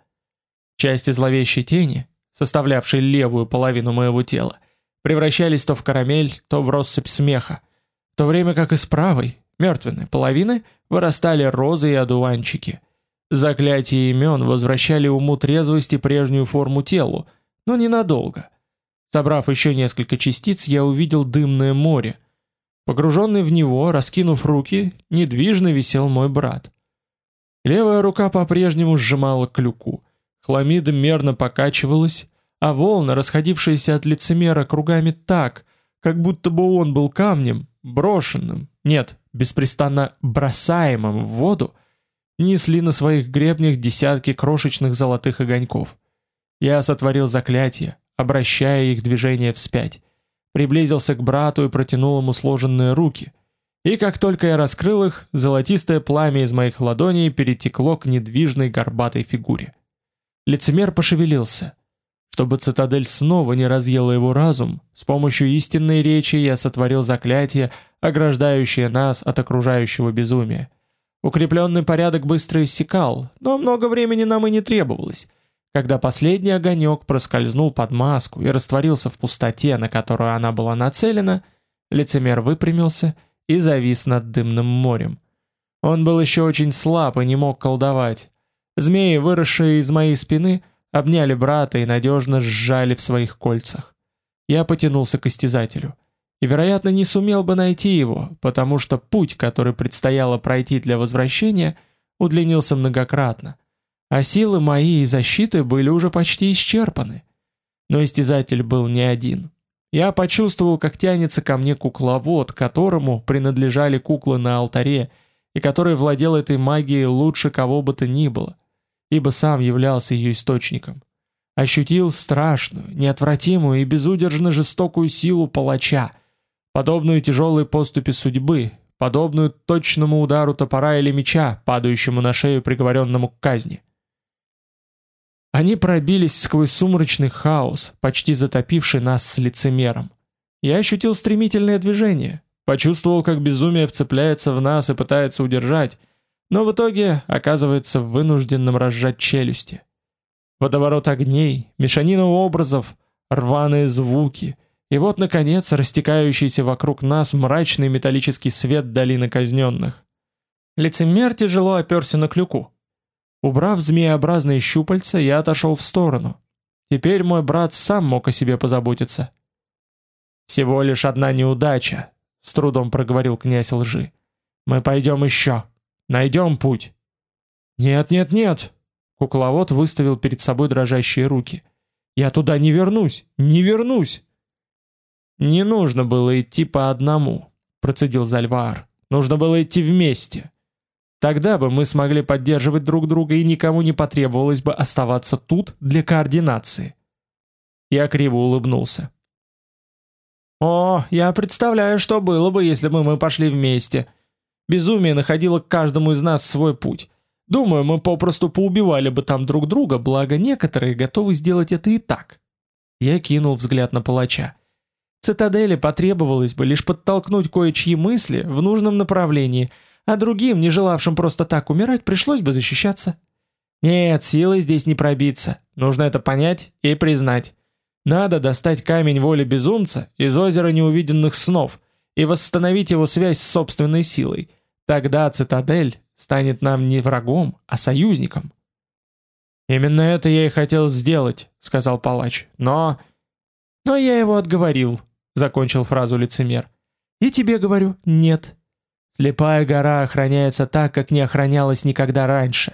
Части зловещей тени, составлявшей левую половину моего тела, превращались то в карамель, то в россыпь смеха, то время как из правой, мертвенной половины, вырастали розы и одуванчики. Заклятия имен возвращали уму трезвости прежнюю форму телу, но ненадолго. Собрав еще несколько частиц, я увидел дымное море. Погруженный в него, раскинув руки, недвижно висел мой брат. Левая рука по-прежнему сжимала клюку. Хламида мерно покачивалась, а волны, расходившиеся от лицемера кругами так, как будто бы он был камнем, брошенным, нет, беспрестанно бросаемым в воду, несли на своих гребнях десятки крошечных золотых огоньков. Я сотворил заклятие, обращая их движение вспять. Приблизился к брату и протянул ему сложенные руки. И как только я раскрыл их, золотистое пламя из моих ладоней перетекло к недвижной горбатой фигуре. Лицемер пошевелился. Чтобы цитадель снова не разъела его разум, с помощью истинной речи я сотворил заклятие, ограждающее нас от окружающего безумия. Укрепленный порядок быстро иссякал, но много времени нам и не требовалось. Когда последний огонек проскользнул под маску и растворился в пустоте, на которую она была нацелена, лицемер выпрямился и завис над дымным морем. Он был еще очень слаб и не мог колдовать. Змеи, выросшие из моей спины, обняли брата и надежно сжали в своих кольцах. Я потянулся к истязателю. И, вероятно, не сумел бы найти его, потому что путь, который предстояло пройти для возвращения, удлинился многократно. А силы мои и защиты были уже почти исчерпаны. Но истязатель был не один. Я почувствовал, как тянется ко мне кукловод, которому принадлежали куклы на алтаре, и который владел этой магией лучше кого бы то ни было ибо сам являлся ее источником. Ощутил страшную, неотвратимую и безудержно жестокую силу палача, подобную тяжелой поступи судьбы, подобную точному удару топора или меча, падающему на шею приговоренному к казни. Они пробились сквозь сумрачный хаос, почти затопивший нас с лицемером. Я ощутил стремительное движение, почувствовал, как безумие вцепляется в нас и пытается удержать, но в итоге оказывается вынужденным разжать челюсти. Водоворот огней, мешанина образов, рваные звуки, и вот, наконец, растекающийся вокруг нас мрачный металлический свет долины казненных. Лицемер тяжело оперся на клюку. Убрав змееобразные щупальца, я отошел в сторону. Теперь мой брат сам мог о себе позаботиться. «Всего лишь одна неудача», — с трудом проговорил князь лжи. «Мы пойдем еще». Найдем путь. Нет, нет, нет. Кукловод выставил перед собой дрожащие руки. Я туда не вернусь, не вернусь. Не нужно было идти по одному, процедил Зальвар. Нужно было идти вместе. Тогда бы мы смогли поддерживать друг друга и никому не потребовалось бы оставаться тут для координации. Я криво улыбнулся. О, я представляю, что было бы, если бы мы пошли вместе. Безумие находило к каждому из нас свой путь. Думаю, мы попросту поубивали бы там друг друга, благо некоторые готовы сделать это и так. Я кинул взгляд на палача. Цитадели потребовалось бы лишь подтолкнуть кое-чьи мысли в нужном направлении, а другим, не желавшим просто так умирать, пришлось бы защищаться. Нет, силой здесь не пробиться. Нужно это понять и признать. Надо достать камень воли безумца из озера неувиденных снов и восстановить его связь с собственной силой. Тогда цитадель станет нам не врагом, а союзником. Именно это я и хотел сделать, сказал палач. Но но я его отговорил, закончил фразу лицемер. И тебе говорю: нет. Слепая гора охраняется так, как не охранялась никогда раньше.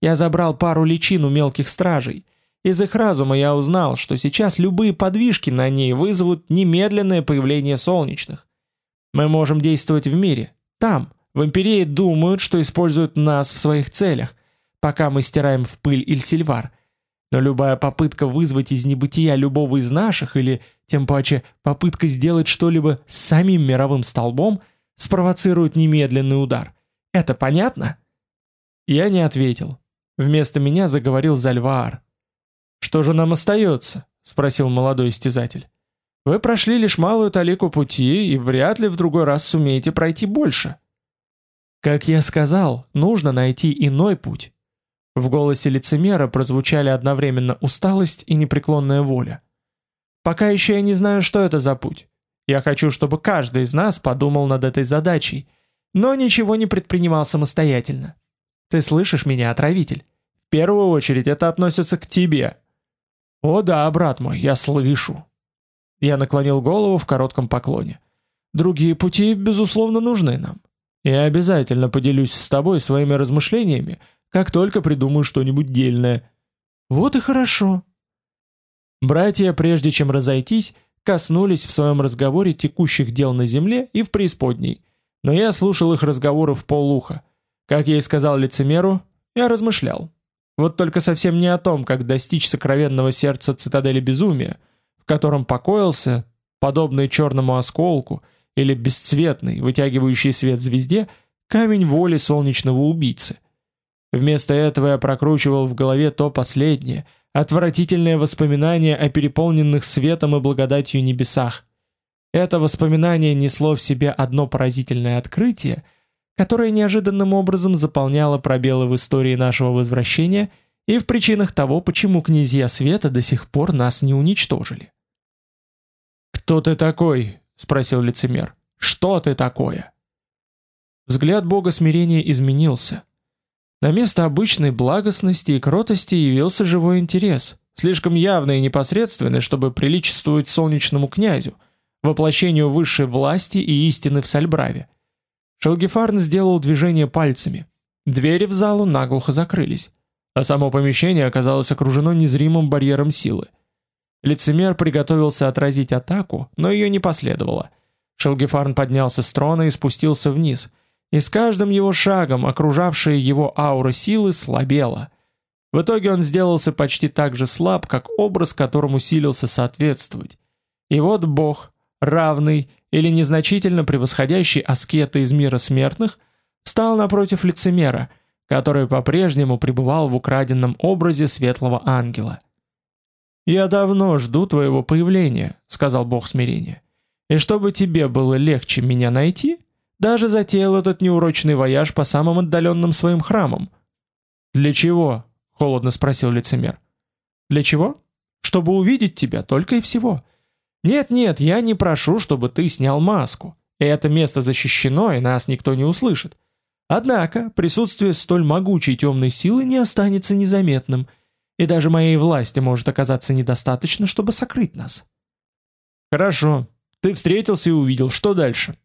Я забрал пару личин у мелких стражей. Из их разума я узнал, что сейчас любые подвижки на ней вызовут немедленное появление солнечных. Мы можем действовать в мире, там, в империи думают, что используют нас в своих целях, пока мы стираем в пыль Ильсильвар. Но любая попытка вызвать из небытия любого из наших, или, тем паче, попытка сделать что-либо с самим мировым столбом, спровоцирует немедленный удар. Это понятно? Я не ответил. Вместо меня заговорил Зальваар. «Что же нам остается?» — спросил молодой истязатель. «Вы прошли лишь малую талику пути, и вряд ли в другой раз сумеете пройти больше». Как я сказал, нужно найти иной путь. В голосе лицемера прозвучали одновременно усталость и непреклонная воля. Пока еще я не знаю, что это за путь. Я хочу, чтобы каждый из нас подумал над этой задачей, но ничего не предпринимал самостоятельно. Ты слышишь меня, отравитель? В первую очередь это относится к тебе. О да, брат мой, я слышу. Я наклонил голову в коротком поклоне. Другие пути, безусловно, нужны нам. Я обязательно поделюсь с тобой своими размышлениями, как только придумаю что-нибудь дельное. Вот и хорошо. Братья, прежде чем разойтись, коснулись в своем разговоре текущих дел на земле и в преисподней, но я слушал их разговоры в полуха. Как я и сказал лицемеру, я размышлял. Вот только совсем не о том, как достичь сокровенного сердца цитадели безумия, в котором покоился, подобный черному осколку, или бесцветный, вытягивающий свет звезде, камень воли солнечного убийцы. Вместо этого я прокручивал в голове то последнее – отвратительное воспоминание о переполненных светом и благодатью небесах. Это воспоминание несло в себе одно поразительное открытие, которое неожиданным образом заполняло пробелы в истории нашего возвращения и в причинах того, почему князья света до сих пор нас не уничтожили. «Кто ты такой?» — спросил лицемер. «Что ты такое?» Взгляд бога смирения изменился. На место обычной благостности и кротости явился живой интерес, слишком явный и непосредственный, чтобы приличествовать солнечному князю, воплощению высшей власти и истины в Сальбраве. Шелгефарн сделал движение пальцами. Двери в залу наглухо закрылись, а само помещение оказалось окружено незримым барьером силы. Лицемер приготовился отразить атаку, но ее не последовало. Шелгефарн поднялся с трона и спустился вниз – и с каждым его шагом окружавшая его аура силы слабела. В итоге он сделался почти так же слаб, как образ, которому силился соответствовать. И вот Бог, равный или незначительно превосходящий аскета из мира смертных, стал напротив лицемера, который по-прежнему пребывал в украденном образе светлого ангела. «Я давно жду твоего появления», — сказал Бог смирения. «И чтобы тебе было легче меня найти, даже затеял этот неурочный вояж по самым отдаленным своим храмам. Для чего? холодно спросил лицемер. Для чего? Чтобы увидеть тебя только и всего. Нет, нет, я не прошу, чтобы ты снял маску. Это место защищено, и нас никто не услышит. Однако, присутствие столь могучей темной силы не останется незаметным, и даже моей власти может оказаться недостаточно, чтобы сокрыть нас. Хорошо. Ты встретился и увидел, что дальше?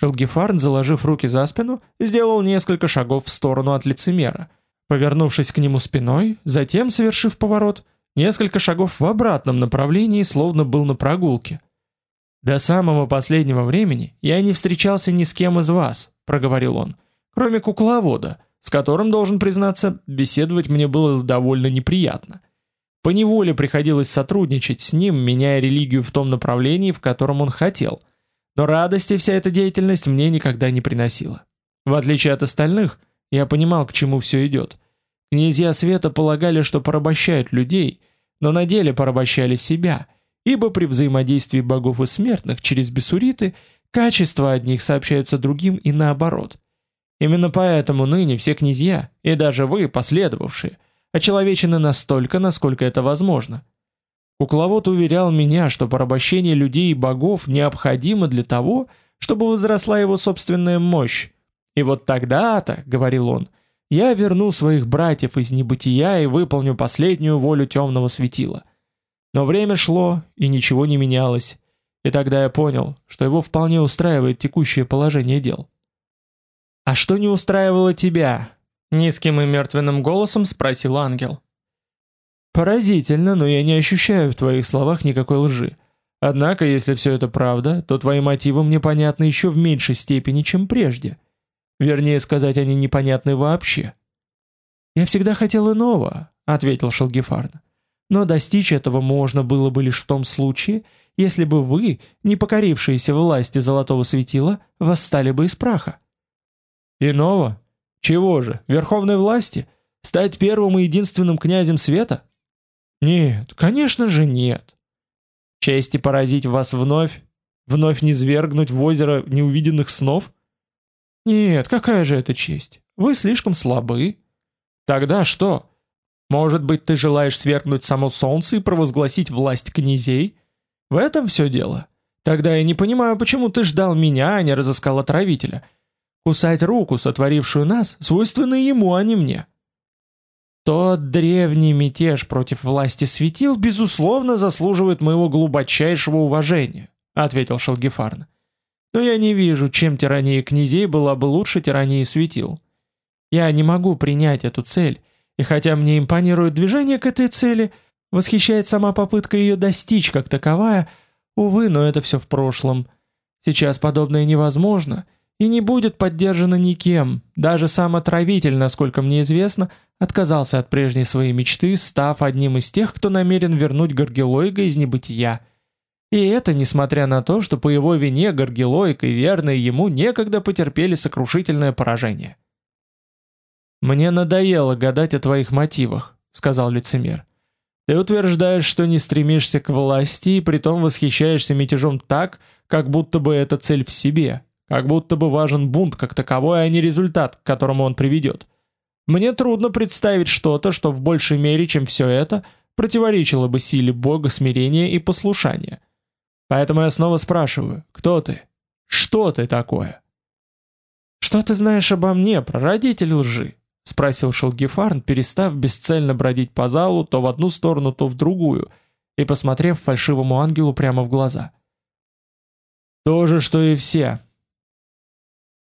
Шелгифарн, заложив руки за спину, сделал несколько шагов в сторону от лицемера, повернувшись к нему спиной, затем, совершив поворот, несколько шагов в обратном направлении, словно был на прогулке. «До самого последнего времени я не встречался ни с кем из вас», — проговорил он, «кроме кукловода, с которым, должен признаться, беседовать мне было довольно неприятно. По неволе приходилось сотрудничать с ним, меняя религию в том направлении, в котором он хотел — но радости вся эта деятельность мне никогда не приносила. В отличие от остальных, я понимал, к чему все идет. Князья света полагали, что порабощают людей, но на деле порабощали себя, ибо при взаимодействии богов и смертных через бесуриты качества одних сообщаются другим и наоборот. Именно поэтому ныне все князья, и даже вы, последовавшие, очеловечены настолько, насколько это возможно – Кукловод уверял меня, что порабощение людей и богов необходимо для того, чтобы возросла его собственная мощь. И вот тогда-то, говорил он, я верну своих братьев из небытия и выполню последнюю волю темного светила. Но время шло, и ничего не менялось. И тогда я понял, что его вполне устраивает текущее положение дел. «А что не устраивало тебя?» — низким и мертвенным голосом спросил ангел. Поразительно, но я не ощущаю в твоих словах никакой лжи. Однако, если все это правда, то твои мотивы мне понятны еще в меньшей степени, чем прежде. Вернее сказать, они непонятны вообще. Я всегда хотел иного, ответил Шелгефарн. Но достичь этого можно было бы лишь в том случае, если бы вы, не покорившиеся власти Золотого Светила, восстали бы из праха. Иного? Чего же, верховной власти? Стать первым и единственным князем света? Нет, конечно же нет. Чести поразить вас вновь, вновь не свергнуть в озеро неувиденных снов? Нет, какая же это честь? Вы слишком слабы. Тогда что? Может быть, ты желаешь свергнуть само солнце и провозгласить власть князей? В этом все дело. Тогда я не понимаю, почему ты ждал меня, а не разыскал отравителя. Кусать руку, сотворившую нас, свойственно ему, а не мне. Тот древний мятеж против власти светил, безусловно, заслуживает моего глубочайшего уважения, ответил Шелгефарн. Но я не вижу, чем тирания князей была бы лучше тирании светил. Я не могу принять эту цель, и хотя мне импонирует движение к этой цели, восхищает сама попытка ее достичь как таковая, увы, но это все в прошлом. Сейчас подобное невозможно и не будет поддержано никем. Даже сам отравитель, насколько мне известно, отказался от прежней своей мечты, став одним из тех, кто намерен вернуть Горгилойга из небытия. И это несмотря на то, что по его вине Горгилойк и верные ему некогда потерпели сокрушительное поражение. «Мне надоело гадать о твоих мотивах», — сказал лицемер. «Ты утверждаешь, что не стремишься к власти и притом восхищаешься мятежом так, как будто бы это цель в себе, как будто бы важен бунт как таковой, а не результат, к которому он приведет. Мне трудно представить что-то, что в большей мере, чем все это, противоречило бы силе Бога смирения и послушания. Поэтому я снова спрашиваю, кто ты? Что ты такое? Что ты знаешь обо мне, прародитель лжи? спросил Шелгифарн, перестав бесцельно бродить по залу то в одну сторону, то в другую, и посмотрев фальшивому ангелу прямо в глаза. То же, что и все.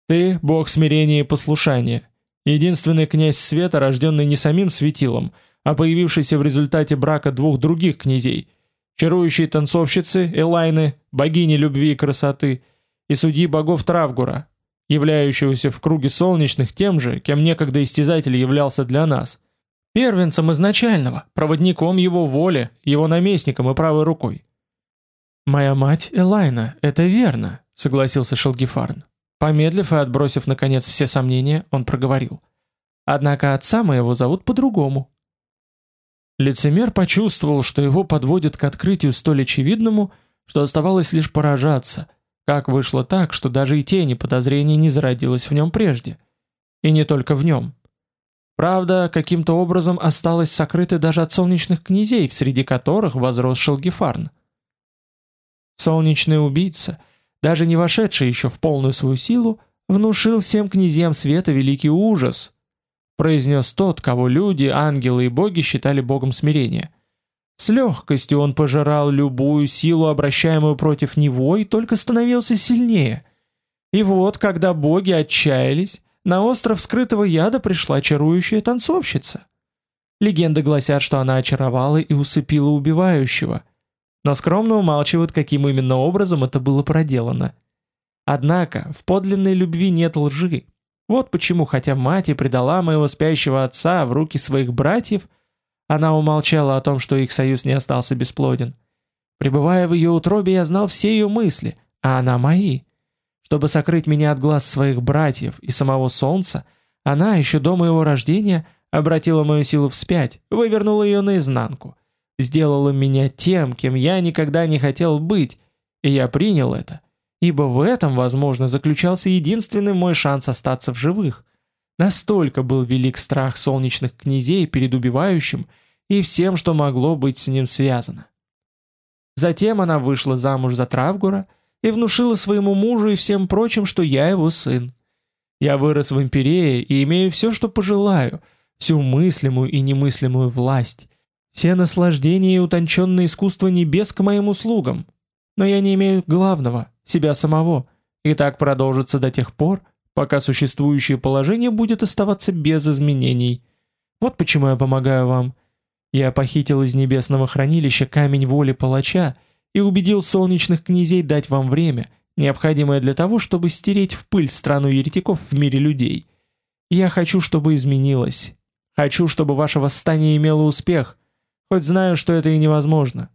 Ты бог смирения и послушания, единственный князь света, рожденный не самим светилом, а появившийся в результате брака двух других князей, чарующей танцовщицы Элайны, богини любви и красоты, и судьи богов Травгура, являющегося в круге солнечных тем же, кем некогда истязатель являлся для нас. Первенцем изначального, проводником его воли, его наместником и правой рукой. «Моя мать Элайна, это верно», — согласился Шелгифарн. Помедлив и отбросив, наконец, все сомнения, он проговорил. «Однако отца моего зовут по-другому». Лицемер почувствовал, что его подводят к открытию столь очевидному, что оставалось лишь поражаться — как вышло так, что даже и тени подозрения не зародилось в нем прежде? И не только в нем. Правда, каким-то образом осталось сокрыто даже от солнечных князей, среди которых возрос Шелгифарн. Солнечный убийца, даже не вошедший еще в полную свою силу, внушил всем князьям света великий ужас, произнес тот, кого люди, ангелы и боги считали богом смирения – с легкостью он пожирал любую силу, обращаемую против него, и только становился сильнее. И вот, когда боги отчаялись, на остров скрытого яда пришла чарующая танцовщица. Легенды гласят, что она очаровала и усыпила убивающего, но скромно умалчивают, каким именно образом это было проделано. Однако в подлинной любви нет лжи. Вот почему, хотя мать и предала моего спящего отца в руки своих братьев – она умолчала о том, что их союз не остался бесплоден. Пребывая в ее утробе, я знал все ее мысли, а она мои. Чтобы сокрыть меня от глаз своих братьев и самого солнца, она еще до моего рождения обратила мою силу вспять, вывернула ее наизнанку, сделала меня тем, кем я никогда не хотел быть, и я принял это, ибо в этом, возможно, заключался единственный мой шанс остаться в живых. Настолько был велик страх солнечных князей перед убивающим и всем, что могло быть с ним связано. Затем она вышла замуж за Травгура и внушила своему мужу и всем прочим, что я его сын. Я вырос в империи и имею все, что пожелаю, всю мыслимую и немыслимую власть, все наслаждения и утонченное искусство небес к моим услугам. Но я не имею главного, себя самого, и так продолжится до тех пор, пока существующее положение будет оставаться без изменений. Вот почему я помогаю вам. Я похитил из небесного хранилища камень воли палача и убедил солнечных князей дать вам время, необходимое для того, чтобы стереть в пыль страну еретиков в мире людей. Я хочу, чтобы изменилось. Хочу, чтобы ваше восстание имело успех, хоть знаю, что это и невозможно.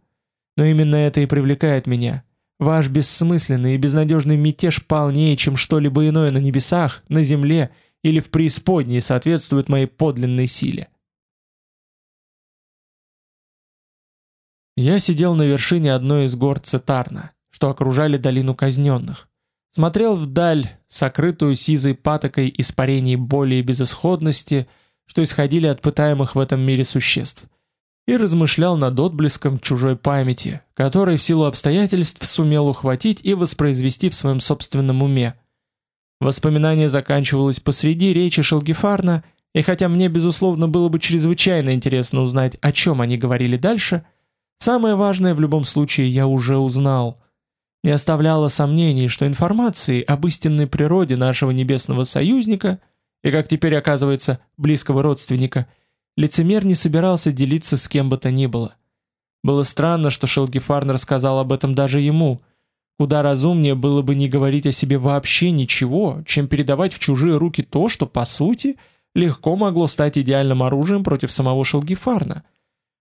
Но именно это и привлекает меня. Ваш бессмысленный и безнадежный мятеж полнее, чем что-либо иное на небесах, на земле или в преисподней соответствует моей подлинной силе. Я сидел на вершине одной из гор Цитарна, что окружали долину казненных. Смотрел вдаль, сокрытую сизой патокой испарений боли и безысходности, что исходили от пытаемых в этом мире существ. И размышлял над отблеском чужой памяти, который в силу обстоятельств сумел ухватить и воспроизвести в своем собственном уме. Воспоминание заканчивалось посреди речи Шелгифарна, и хотя мне, безусловно, было бы чрезвычайно интересно узнать, о чем они говорили дальше, самое важное в любом случае я уже узнал. Не оставляло сомнений, что информации об истинной природе нашего небесного союзника и, как теперь оказывается, близкого родственника – Лицемер не собирался делиться с кем бы то ни было. Было странно, что Шелгифарн рассказал об этом даже ему. Куда разумнее было бы не говорить о себе вообще ничего, чем передавать в чужие руки то, что, по сути, легко могло стать идеальным оружием против самого Шелгифарна.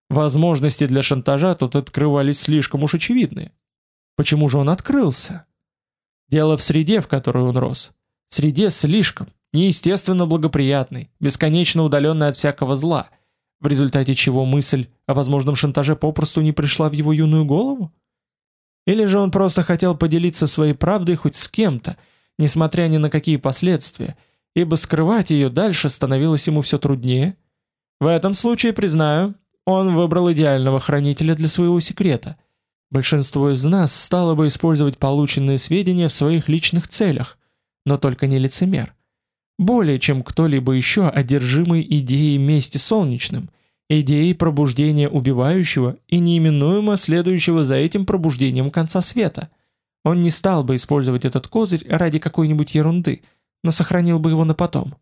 Возможности для шантажа тут открывались слишком уж очевидные. Почему же он открылся? Дело в среде, в которой он рос. Среде слишком, неестественно благоприятный, бесконечно удаленный от всякого зла, в результате чего мысль о возможном шантаже попросту не пришла в его юную голову? Или же он просто хотел поделиться своей правдой хоть с кем-то, несмотря ни на какие последствия, ибо скрывать ее дальше становилось ему все труднее? В этом случае, признаю, он выбрал идеального хранителя для своего секрета. Большинство из нас стало бы использовать полученные сведения в своих личных целях, но только не лицемер более чем кто-либо еще одержимый идеей мести солнечным, идеей пробуждения убивающего и неименуемо следующего за этим пробуждением конца света. Он не стал бы использовать этот козырь ради какой-нибудь ерунды, но сохранил бы его на потом.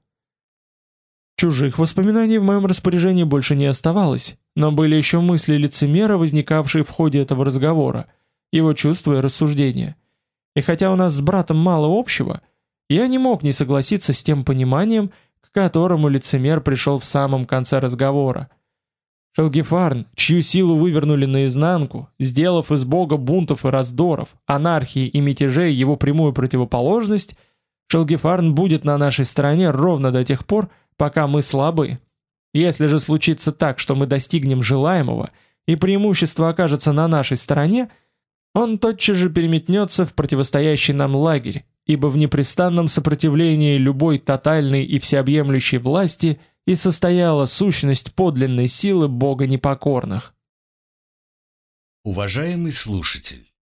Чужих воспоминаний в моем распоряжении больше не оставалось, но были еще мысли лицемера, возникавшие в ходе этого разговора, его чувства и рассуждения. И хотя у нас с братом мало общего – я не мог не согласиться с тем пониманием, к которому лицемер пришел в самом конце разговора. Шелгифарн, чью силу вывернули наизнанку, сделав из бога бунтов и раздоров, анархии и мятежей его прямую противоположность, Шелгифарн будет на нашей стороне ровно до тех пор, пока мы слабы. Если же случится так, что мы достигнем желаемого, и преимущество окажется на нашей стороне, он тотчас же переметнется в противостоящий нам лагерь, ибо в непрестанном сопротивлении любой тотальной и всеобъемлющей власти и состояла сущность подлинной силы Бога непокорных. Уважаемый слушатель,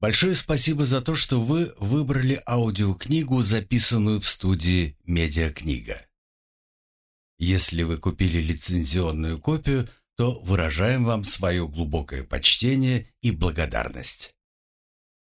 большое спасибо за то, что вы выбрали аудиокнигу, записанную в студии «Медиакнига». Если вы купили лицензионную копию, то выражаем вам свое глубокое почтение и благодарность.